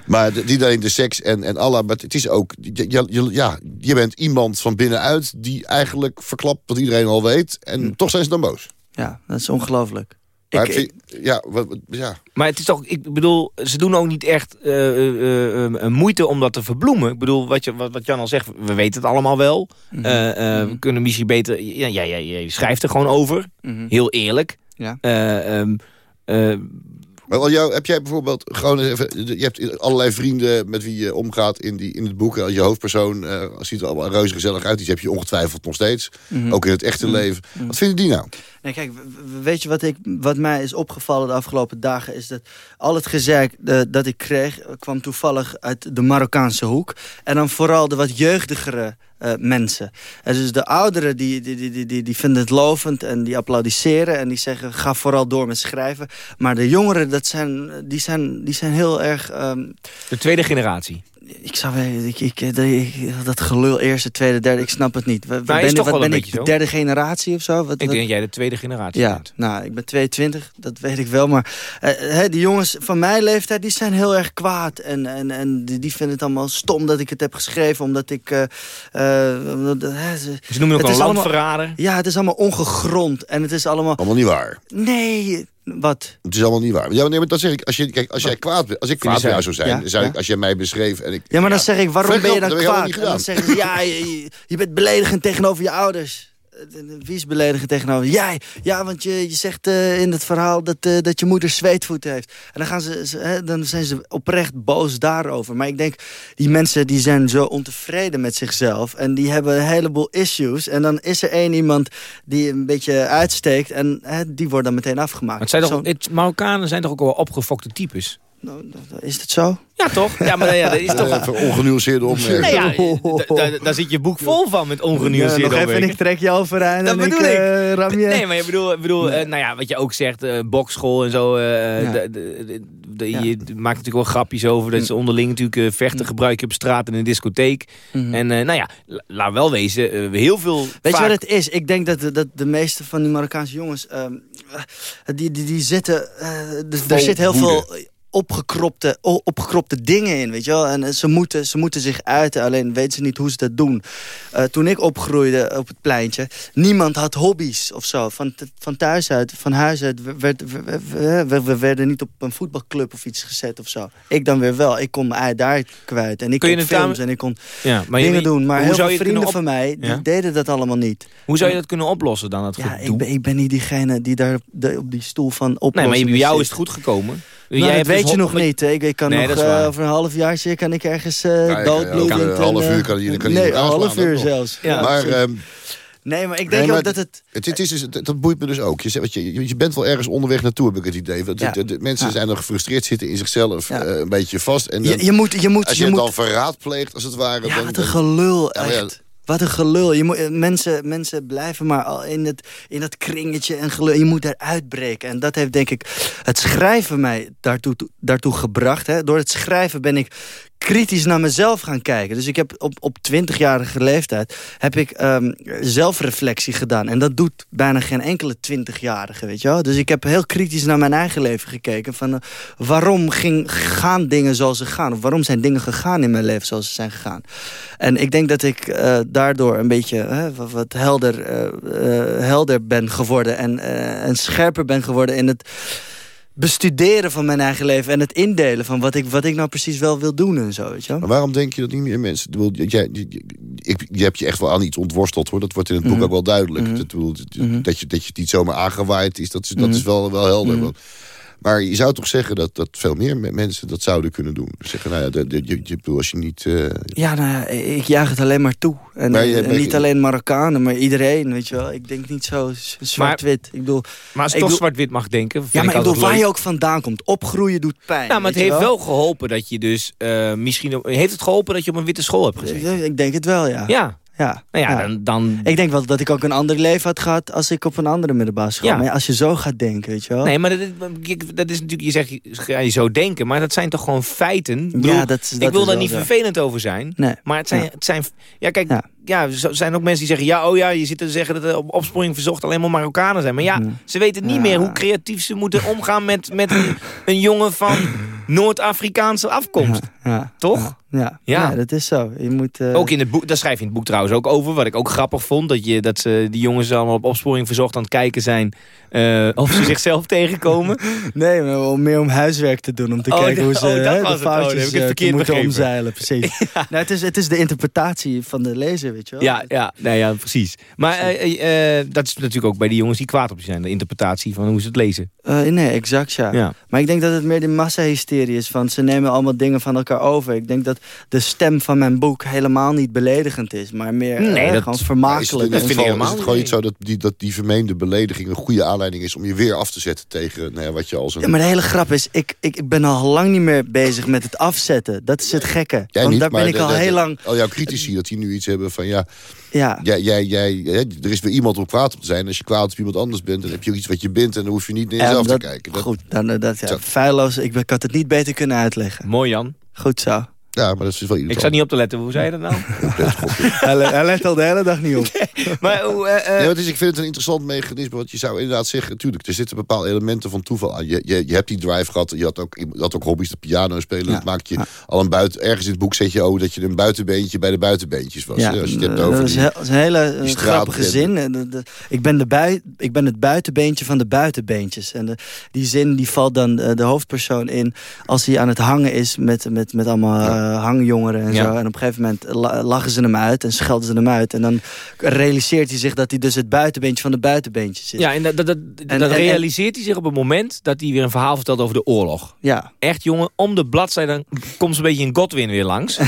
Maar de- niet alleen de seks en, en Allah, maar het is ook... Je, je- ja, je bent iemand van binnenuit die eigenlijk verklapt wat iedereen al weet. En Hm. toch zijn ze dan boos. Ja, dat is ongelooflijk. Maar Ik- ja, wat, wat- ja. Maar het is toch, ik bedoel, ze doen ook niet echt eh, eh, eh, moeite om dat te verbloemen. Ik bedoel, wat, je, wat, wat Jan al zegt, we weten het allemaal wel. Mhm. Eh, we kunnen misschien beter, ja, ja, ja, je schrijft er gewoon over. Mhm. Heel eerlijk. Ja. Eh, ehm, eh, Maar wel jou, heb jij bijvoorbeeld gewoon eens even... Je hebt allerlei vrienden met wie je omgaat in, die, in het boek. Je hoofdpersoon eh, ziet er allemaal reuze gezellig uit. Die heb je ongetwijfeld nog steeds. Mhm. Ook in het echte Mhm. leven. Wat vinden die nou? Nee, kijk, weet je wat, ik, wat mij is opgevallen de afgelopen dagen... is dat al het gezeik eh, dat ik kreeg... eh, kwam toevallig uit de Marokkaanse hoek. En dan vooral de wat jeugdigere eh, mensen. En dus de ouderen die, die, die, die, die, die vinden het lovend en die applaudisseren... en die zeggen, ga vooral door met schrijven. Maar de jongeren, dat zijn, die, zijn, die zijn heel erg... ehm, de tweede generatie. Ik zou weten, ik, ik, ik- dat gelul eerste, tweede, derde, ik snap het niet. Wa- Maar is ben, toch wat wel een ben ik, zo? de derde generatie of zo? Wat, ik wat- denk dat jij de tweede generatie ja, bent. nou, ik ben 22, dat weet ik wel. Maar hè, die jongens van mijn leeftijd, die zijn heel erg kwaad. En, en, en die, die vinden het allemaal stom dat ik het heb geschreven. Omdat ik... eh, eh, ze, Ze noemen je ook het een allemaal- landverrader. Ja, het is allemaal ongegrond. En het is allemaal... Allemaal niet waar. Nee, wat? Het is allemaal niet waar. Ja, nee, maar dat zeg ik. Als, je, kijk, als jij kwaad bent, als ik kwaad bij jou zou zijn, Ja, zou ik, als jij mij beschreef en ik. Ja, maar dan zeg ik, waarom ben je dan ik kwaad? En dan zeggen ze, ja, je, je bent beledigend tegenover je ouders. Wie is beledigend tegenover? Jij. Ja, want je, je zegt eh, in het verhaal dat, eh, dat je moeder zweetvoet heeft. En dan, gaan ze, ze- hè, dan zijn ze oprecht boos daarover. Maar ik denk, die mensen die zijn zo ontevreden met zichzelf. En die hebben een heleboel issues. En dan is er één iemand die een beetje uitsteekt. En hè, die wordt dan meteen afgemaakt. Maar het, zijn toch, het, Marokkanen zijn toch ook wel opgefokte types? Nou, is het zo? Ja, toch? Ja, maar ja, dat is toch... Even ongenuanceerde opmerking. Nee, ja, *laughs* daar zit je boek vol van met ongenuanceerde nog even en opmerkingen. ik trek je overeind Dat en bedoel ik. ram je. Nee, maar je bedoel, bedoel eh, nou ja, wat je ook zegt, eh bokschool en zo. eh, Ja. Je maakt natuurlijk wel grapjes over dat ze onderling natuurlijk eh, vechten gebruiken op straat en in een discotheek. Mhm. En eh, nou ja, la- laat wel wezen, heel veel... Weet je wat het is? Ik denk dat, de- dat de meeste van die Marokkaanse jongens... ehm, eh, die, die, die zitten... er zit heel woede. veel opgekropte, opgekropte dingen in, weet je wel. En eh, ze moeten, ze moeten zich uiten, alleen weten ze niet hoe ze dat doen. Eh, toen ik opgroeide op het pleintje, niemand had hobby's of zo. Van, van thuis uit, van huis uit, we, werd- we, we- we- we werden niet op een voetbalclub of iets gezet of zo. Ik dan weer wel. Ik kon mijn ei daar kwijt. En ik kon films en ik kon Ja, maar je- dingen doen. Maar heel veel vrienden van mij, die Ja? deden dat allemaal niet. Hoe zou je dat kunnen oplossen dan, dat Ja, ik ben, ik ben niet diegene die daar op, de- op die stoel van Nee, oplossen. maar bij jou is het goed gekomen. Nou, Jij dat weet dus je nog niet. hè. Ik, ik kan Nee, nog dat is eh, waar. over een halfjaartje kan ik ergens uh, Ja, ik- doodbloedend. over een en, half eh, uur kan je- kan Nee, een half uur dat wel. zelfs. Ja, maar ehm, nee, maar ik nee, denk maar ook dat het... Het, het is, het- dat boeit me dus ook. Je, zegt, wat je, je bent wel ergens onderweg naartoe, heb ik het idee. Want Ja. de, de- mensen Ja. zijn nog gefrustreerd, zitten in zichzelf Ja. eh, een beetje vast. En dan- Je, je moet... Je moet, als je je, het moet dan verraad pleegt, als het ware... Ja, dan, wat een dan- gelul, echt. Wat een gelul. Je moet, eh, mensen, mensen blijven maar al in, het, in dat kringetje en gelul. Je moet eruit breken. En dat heeft denk ik het schrijven mij daartoe, daartoe gebracht. Hè. Door het schrijven ben ik kritisch naar mezelf gaan kijken. Dus ik heb op, op 20-jarige leeftijd heb ik ehm, zelfreflectie gedaan. En dat doet bijna geen enkele 20-jarige, weet je wel. Dus ik heb heel kritisch naar mijn eigen leven gekeken. Van, eh, waarom ging, gaan dingen zoals ze gaan? Of waarom zijn dingen gegaan in mijn leven zoals ze zijn gegaan? En ik denk dat ik eh, daardoor een beetje wat, wat helder, eh, helder ben geworden. En, en scherper ben geworden in het bestuderen van mijn eigen leven. En het indelen van wat ik, wat ik nou precies wel wil doen en zo, weet je. Maar waarom denk je dat niet meer mensen... Jij, je, hebt je echt wel aan iets ontworsteld, hoor. Dat wordt in het boek Mhm. ook wel duidelijk. Mhm. Dat, bedoel, dat, Mhm. dat, je, dat je het niet zomaar aangewaaid is, dat is, dat is wel, wel helder. Want- Maar je zou toch zeggen dat, dat veel meer me- mensen dat zouden kunnen doen. Zeggen, nou ja, de, de- je, je, bedoel, als je niet... eh, Ja, nou ja, ik juich het alleen maar toe. En, Maar je- en maar je- niet alleen Marokkanen, maar iedereen, weet je wel. Ik denk niet zo zwart-wit. Ik bedoel, Maar als ik toch zwart-wit mag denken... vind ja, maar ik bedoel, waar je ook vandaan komt. Opgroeien doet pijn. Nou, maar het je heeft wel geholpen dat je dus eh, misschien... Heeft het geholpen dat je op een witte school hebt gezeten? Ik denk het wel, ja. Ja. Ja, Nou ja, ja. Dan, dan... Ik denk wel dat ik ook een ander leven had gehad als ik op een andere middelbare school. Ja. Maar als je zo gaat denken, weet je wel. Nee, maar dat, dat is natuurlijk, je zegt, ga je zo denken, maar dat zijn toch gewoon feiten? Ik, bedoel, Ja, dat dat ik wil daar niet zo. vervelend over zijn, Nee. maar het zijn, Ja. het zijn, ja kijk, ja. er zijn ook mensen die zeggen, ja, oh ja, je zit te zeggen dat er op opsporing verzocht alleen maar Marokkanen zijn. Maar ja, ze weten niet meer hoe creatief ze moeten omgaan met, met een, *laughs* een jongen van Noord-Afrikaanse afkomst. Ja, Toch? Ja, ja. Dat is zo. Je moet, eh, Ook in het boek, daar schrijf je in het boek trouwens ook over. Wat ik ook grappig vond. Dat, je, dat ze die jongens allemaal op opsporing verzocht aan het kijken zijn. eh, of ze *laughs* zichzelf tegenkomen. Nee, maar meer om huiswerk te doen. Om te Oh, kijken hoe ze oh, dat de het. Oh, heb foutjes ik het eh, verkeerd moeten begrepen. omzeilen. Precies. *laughs* nou, het, is, het is de interpretatie van de lezer, weet je wel. Ja, ja, nee, ja precies. Maar eh, eh, eh, dat is natuurlijk ook bij die jongens die kwaad op je zijn. De interpretatie van hoe ze het lezen. Eh, nee, exact ja. Ja. Maar ik denk dat het meer de massahysterie is. Van ze nemen allemaal dingen van elkaar over. Ik denk dat de stem van mijn boek helemaal niet beledigend is. Maar meer Nee, eh, dat- gewoon is het, vermakelijk. geval, is het gewoon niet zo dat die, dat die vermeende belediging een goede aanleiding is om je weer af te zetten tegen nou ja, wat je als een... Ja, maar de hele grap is, ik, ik, ik ben al lang niet meer bezig met het afzetten. Dat is het gekke. Jij Want niet, daar ben ik al de- de- heel lang... Al jouw critici, dat die nu iets hebben van ja... Ja. Jij, jij, jij, er is weer iemand om kwaad op te zijn. Als je kwaad op iemand anders bent, dan heb je ook iets wat je bent... en dan hoef je niet naar jezelf dat- te kijken. Dat, Goed, dan, eh, dat, ja, Zo. feilloos. Ik, ik had het niet beter kunnen uitleggen. Mooi Jan. Goed zo. Ja, maar dat is wel Ik zat niet op te letten. Hoe zei je dat nou? *laughs* *laughs* hij, le- hij let al de hele dag niet op. *laughs* maar hoe... eh, eh, Nee, wat is, ik vind het een interessant mechanisme. Want je zou inderdaad zeggen, natuurlijk, er zitten bepaalde elementen van toeval aan. Je, je, je hebt die drive gehad, je had ook, je had ook hobby's, de piano spelen. Ja. Dat maakt je al een buiten. Ergens in het boek zet je ook dat je een buitenbeentje bij de buitenbeentjes was. Ja, hè, als je het hebt eh, over dat is, die- is een hele eh, die grappige zin. En de- de- ik, ben de bui, ik ben het buitenbeentje van de buitenbeentjes. En de, die zin die valt dan eh, de hoofdpersoon in... als hij aan het hangen is met, met, met allemaal eh, hangjongeren en Ja. zo. En op een gegeven moment la- lachen ze hem uit en schelden ze hem uit. En dan realiseert hij zich dat hij dus het buitenbeentje van de buitenbeentjes is. ja, en dat, dat, dat, En- dat en- realiseert hij zich op het moment dat hij weer een verhaal vertelt over de oorlog. Ja, Echt jongen, om de bladzijde dan komt zo'n beetje een Godwin weer langs. *laughs*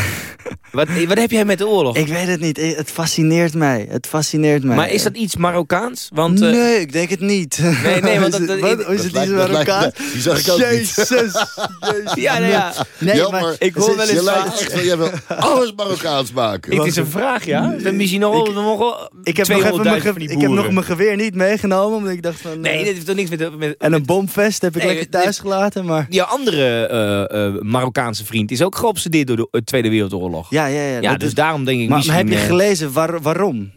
Wat, wat heb jij met de oorlog? Ik weet het niet. Eh, Het fascineert mij. Het fascineert mij. Maar is dat iets Marokkaans? Want, eh, Nee, ik denk het niet. Nee, nee, want dat- *laughs* Is het- dat- wat? Is het lijkt- iets lijkt- Marokkaans? die zag ik ook niet. Jezus. *laughs* Jezus. Ja, nou ja. Nee, Jammer. maar ik hoor wel eens lijkt vaak- echt wel, jij wil alles Marokkaans maken. Het is een vraag, ja? Dan misschien nog wel ik heb, nog even mijn, 200.000 ge- van die ik heb nog mijn geweer niet meegenomen. Omdat ik dacht van... Nee, eh, dat heeft toch niks met... met en een bomvest heb ik Nee, lekker dit- thuis gelaten. Maar die andere eh, eh, Marokkaanse vriend is ook geobsedeerd door de Tweede Wereldoorlog. ja, ja, ja. Ja, dus is- daarom denk ik maar, misschien... maar heb je gelezen waar, waarom?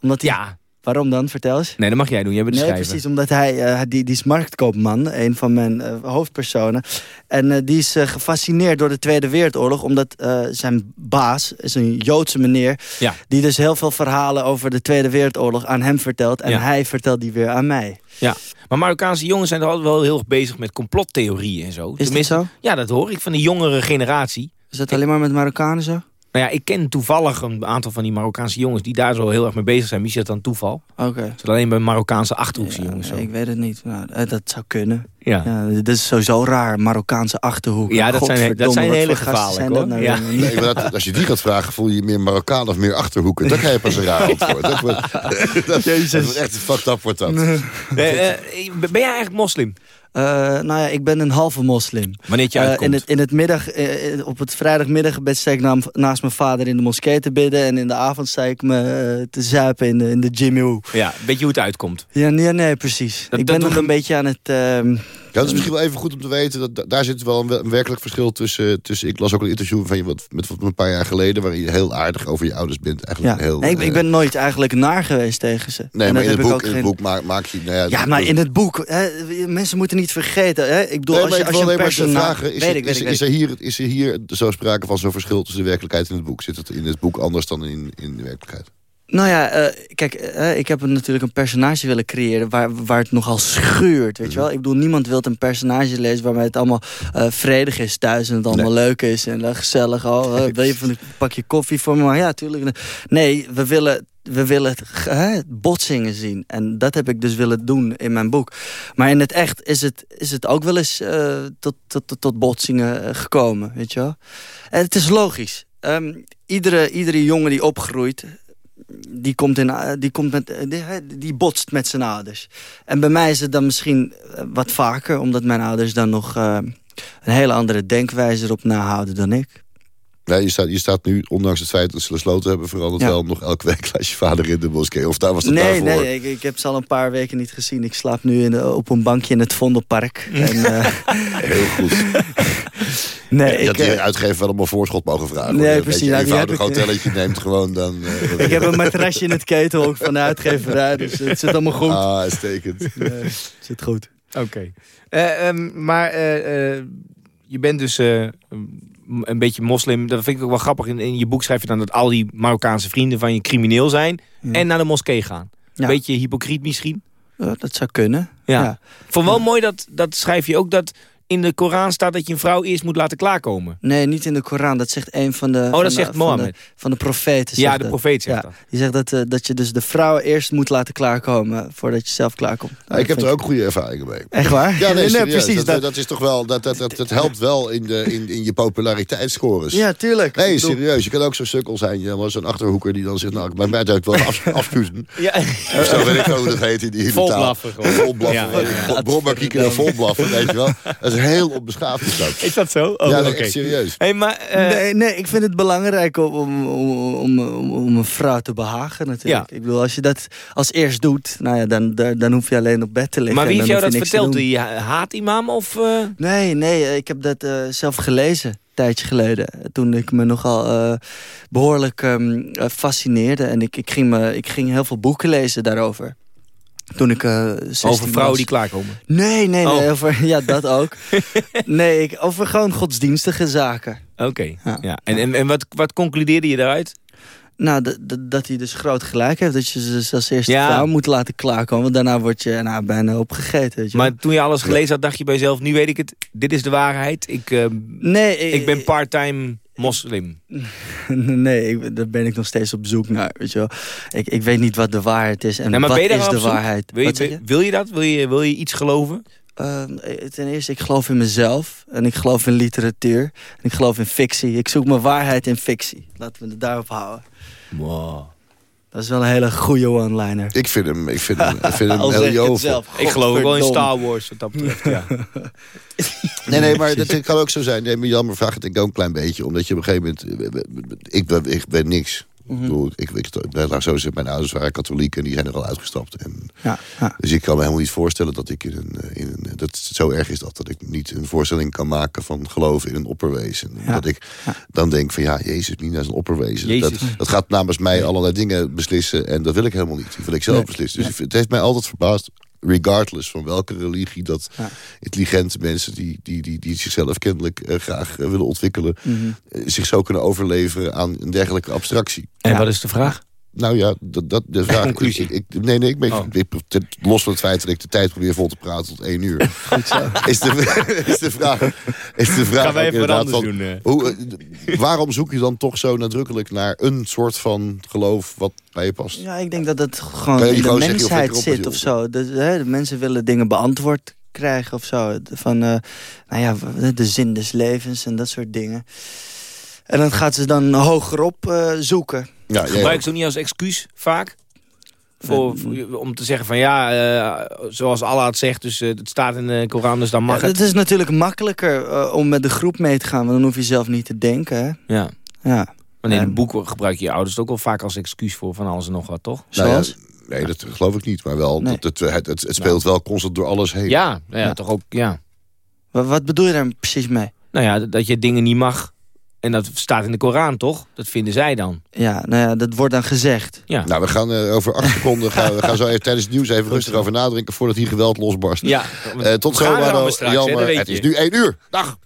Omdat hij, Ja. Waarom dan? Vertel eens. Nee, dat mag jij doen. Jij bent de Nee, schrijver. precies, omdat hij, eh, die, die is marktkoopman, een van mijn eh, hoofdpersonen. En eh, die is gefascineerd door de Tweede Wereldoorlog, omdat zijn baas is een Joodse meneer, Ja. die dus heel veel verhalen over de Tweede Wereldoorlog aan hem vertelt. En Ja. hij vertelt die weer aan mij. Ja. Maar Marokkaanse jongens zijn er altijd wel heel erg bezig met complottheorieën en zo. dat Tenminste, zo? Ja, dat hoor ik van de jongere generatie. Is dat alleen maar met Marokkanen zo? Nou ja, ik ken toevallig een aantal van die Marokkaanse jongens... die daar zo heel erg mee bezig zijn. Wie is dat dan toeval? Oké. Is dat alleen bij Marokkaanse Achterhoekse jongens zo? Ik weet het niet. Nou, eh, dat zou kunnen. Ja. Ja, dat is sowieso raar, Marokkaanse achterhoek. Ja, dat zijn- dat zijn wat hele gevaarlijk, dat hoor. nou Ja. Nee, dat, als je die gaat vragen, voel je je meer Marokkaan of meer Achterhoeken. Dan ga je pas een raar *laughs* antwoord. Dat *laughs* dat, dat wordt echt fucked up wordt dat. Eh, ben jij eigenlijk moslim? Eh, nou ja, ik ben een halve moslim. Wanneer je Eh, uitkomt? in, het, in het middag, eh, op het vrijdagmiddaggebed sta ik naast mijn vader in de moskee te bidden. En in de avond sta ik me te zuipen in de, in de Jimmy Ja, weet je hoe het uitkomt? Ja, nee, nee, precies. Dat- ik dat ben nog een beetje aan het... Ja, dat is misschien wel even goed om te weten. Dat, da- daar zit wel een, een werkelijk verschil tussen, tussen... Ik las ook een interview van je wat, met wat een paar jaar geleden... waarin je heel aardig over je ouders bent. Eigenlijk ja. heel, Nee, ik, ik eh, ben nooit eigenlijk naar geweest tegen ze. Nee, En maar in het, boek, in het geen- boek maak, maak je... Nou ja, maar in het boek, hè, mensen moeten niet vergeten. Hè, ik bedoel, Nee, als je, als je een personage... vragen, is, Weet er- ik, weet is, is, er hier, is er hier zo sprake van zo'n verschil tussen de werkelijkheid en het boek? Zit het in het boek anders dan in, in de werkelijkheid? Nou ja, eh, kijk, eh, ik heb natuurlijk een personage willen creëren waar, waar het nogal schuurt, weet je wel. Ik bedoel, niemand wil een personage lezen waarmij het allemaal eh, vredig is thuis en het allemaal leuk is en gezellig. Oh, wil je van een pakje koffie voor me? Maar ja, tuurlijk. Nee, we willen, we willen hè, botsingen zien. En dat heb ik dus willen doen in mijn boek. Maar in het echt is het, is het ook wel eens eh, tot, tot, tot, tot botsingen gekomen, weet je wel. En het is logisch. Ehm, iedere, iedere jongen die opgroeit, die, komt in, die, komt met, eh, die botst met zijn ouders. En bij mij is het dan misschien eh, wat vaker... omdat mijn ouders dan nog eh, een hele andere denkwijze erop nahouden dan ik. Nee, je staat, je staat nu, ondanks het feit dat ze de sloten hebben veranderd... Ja. wel nog elke week *laughs* naast je vader in de moskee. Of daar was het Nee, daarvoor? nee ik, ik heb ze al een paar weken niet gezien. Ik slaap nu in de- op een bankje in het Vondelpark. *laughs* en, eh, Heel goed. *laughs* nee, je had ik, je eh, uitgever wel om een voorschot mogen vragen. Nee, precies, beetje ja, die eenvoudig ik- hotelletje neemt gewoon dan... eh, ik heb een matrasje in het ketelhok van de uitgeverij. Dus het zit allemaal goed. Ah, uitstekend. Nee, het zit goed. Oké. Eh, ehm, maar eh, eh, je bent dus eh, een beetje moslim. Dat vind ik ook wel grappig. In, in je boek schrijf je dan dat al die Marokkaanse vrienden van je crimineel zijn... en naar de moskee gaan. Ja. Beetje hypocriet misschien. Ja, dat zou kunnen. Ja. Vond wel mooi dat, dat schrijf je ook dat in de Koran staat... dat je een vrouw eerst moet laten klaarkomen. Nee, niet in de Koran. Dat zegt een van de... Oh, dat van de- zegt van Mohammed. De, van de profeten. Ja, de profeet zegt ja, dat. Die zegt dat, eh, dat je dus de vrouw eerst moet laten klaarkomen... voordat je zelf klaarkomt. Ja, ik heb er ook goede ervaringen mee. Echt waar? Ja, *laughs* nee, precies. Dat, Dat, dat is toch wel, dat, dat, dat, dat helpt wel in, de, in, in je populariteitsscores. ja, tuurlijk. Nee, serieus. Je kan ook zo'n sukkel zijn. Je was zo'n achterhoeker die dan zegt... Nou, bij mij uit wel af, *laughs* afspuzen. Ja. Of zo weet ik wel hoe dat heet in die Vol taal. blaffen gewoon. Vol blaffen. Ja, ja, ja. Brommerkieken en vol blaffen, weet je wel. Dat is heel onbeschaafd. Is dat. *laughs* Is dat zo? Oh, ja, echt serieus. Hey, maar, eh, nee, nee, ik vind het belangrijk om, om, om, om, om- om een vrouw te behagen natuurlijk. Ik bedoel, als je dat als eerst doet, nou ja, dan, dan, dan hoef je alleen op bed te liggen. maar wie heeft jou dat verteld? Die haatimam of... eh? Nee, nee, ik heb dat eh, zelf gelezen. Een tijdje geleden. Toen ik me nogal eh, behoorlijk ehm, eh, fascineerde. En ik, ik, ging me, ik ging heel veel boeken lezen daarover. Toen ik eh 16 Over vrouwen was. die klaarkomen. Nee, nee, nee. Oh. Over, ja, dat ook. *laughs* nee, ik, over gewoon godsdienstige zaken. Oké. Ja. Ja. En, en, en wat, wat concludeerde je daaruit? Nou, dat hij dus groot gelijk heeft. Dat je ze dus als eerste Ja. vrouw moet laten klaarkomen. Want daarna word je nou, bijna opgegeten. Weet je. Maar toen je alles gelezen had, dacht je bij jezelf... nu weet ik het, dit is de waarheid. Ik, eh, nee, ik ben part-time moslim. *laughs* nee, ik, daar ben ik nog steeds op zoek naar. Weet je wel. Ik, ik weet niet wat de waarheid is. En Nee, wat is op de waarheid? Wil je, wil je dat? Wil je, wil je iets geloven? Uh, ten eerste, ik geloof in mezelf. En ik geloof in literatuur. En ik geloof in fictie. Ik zoek mijn waarheid in fictie. Laten we het daarop houden. Wow. Dat is wel een hele goede one-liner. Ik vind hem, ik vind hem, ik vind hem *laughs* heel ik jovel. zelf. Ik geloof ook wel in. Star Wars wat dat betreft, ja. *laughs* Nee, nee, maar dat kan ook zo zijn. Nee, maar Jan, maar vraag het ik ook een klein beetje. Omdat je op een gegeven moment... Ik ben, ik ben niks. Mhm. Ik bedoel, ik, ik, nou, ik zo zeggen, mijn ouders waren katholiek en die zijn er al uitgestapt. En, Ja, ja. Dus ik kan me helemaal niet voorstellen dat ik in een, eh, in een... Dat zo erg is dat, dat ik niet een voorstelling kan maken van geloven in een opperwezen. Ja. Dat ik dan denk van ja, Jezus, niet naar zijn opperwezen. Dat, dat gaat namens mij allerlei dingen beslissen en dat wil ik helemaal niet. Die wil ik zelf Nee. beslissen. Dus het heeft mij altijd verbaasd regardless van welke religie dat Ja. intelligente mensen die, die, die, die zichzelf kennelijk eh, graag eh, willen ontwikkelen, Mhm. eh, zich zo kunnen overleveren aan een dergelijke abstractie. En Ja. wat is de vraag? Nou ja, dat, dat de vraag. Conclusie. Ik, ik- nee, nee, ik, ben, Oh. ik, los van het feit dat ik de tijd probeer vol te praten tot één uur. *laughs* Goed zo. Is de, is de vraag. Is de vraag Gaan wij even anders van, doen, eh. Hoe, eh, waarom zoek je dan toch zo nadrukkelijk naar een soort van geloof wat bij je past? Ja, ik denk dat het gewoon in de gewoon mensheid zit of zo. De, hè, de mensen willen dingen beantwoord krijgen of zo. Van, eh, nou ja, de zin des levens en dat soort dingen. En dan gaat ze dan hogerop eh, zoeken. Ja, Gebruik ze ook niet als excuus vaak? Voor, voor- om te zeggen van ja, eh, zoals Allah het zegt, dus eh, het staat in de Koran, dus dan mag Ja, het. het is natuurlijk makkelijker eh, om met de groep mee te gaan. Want dan hoef je zelf niet te denken. Hè? Ja. Ja. Maar in En- een boek gebruik je je ouders het ook wel vaak als excuus voor van alles en nog wat, toch? Nou ja, Zoals? nee, dat geloof ik niet. Maar wel, Nee. dat het, het, het, het speelt wel constant door alles heen. Ja, nou ja, Ja. toch ook, ja. Wat, wat bedoel je daar precies mee? Nou ja, dat je dingen niet mag. En dat staat in de Koran, toch? Dat vinden zij dan. Ja, nou ja, dat wordt dan gezegd. Ja. Nou, we gaan eh, over acht seconden gaan, we gaan zo even tijdens het nieuws even rustig over nadenken voordat hier geweld losbarst. Ja, Eh, tot zo, Het is nu één uur. Dag.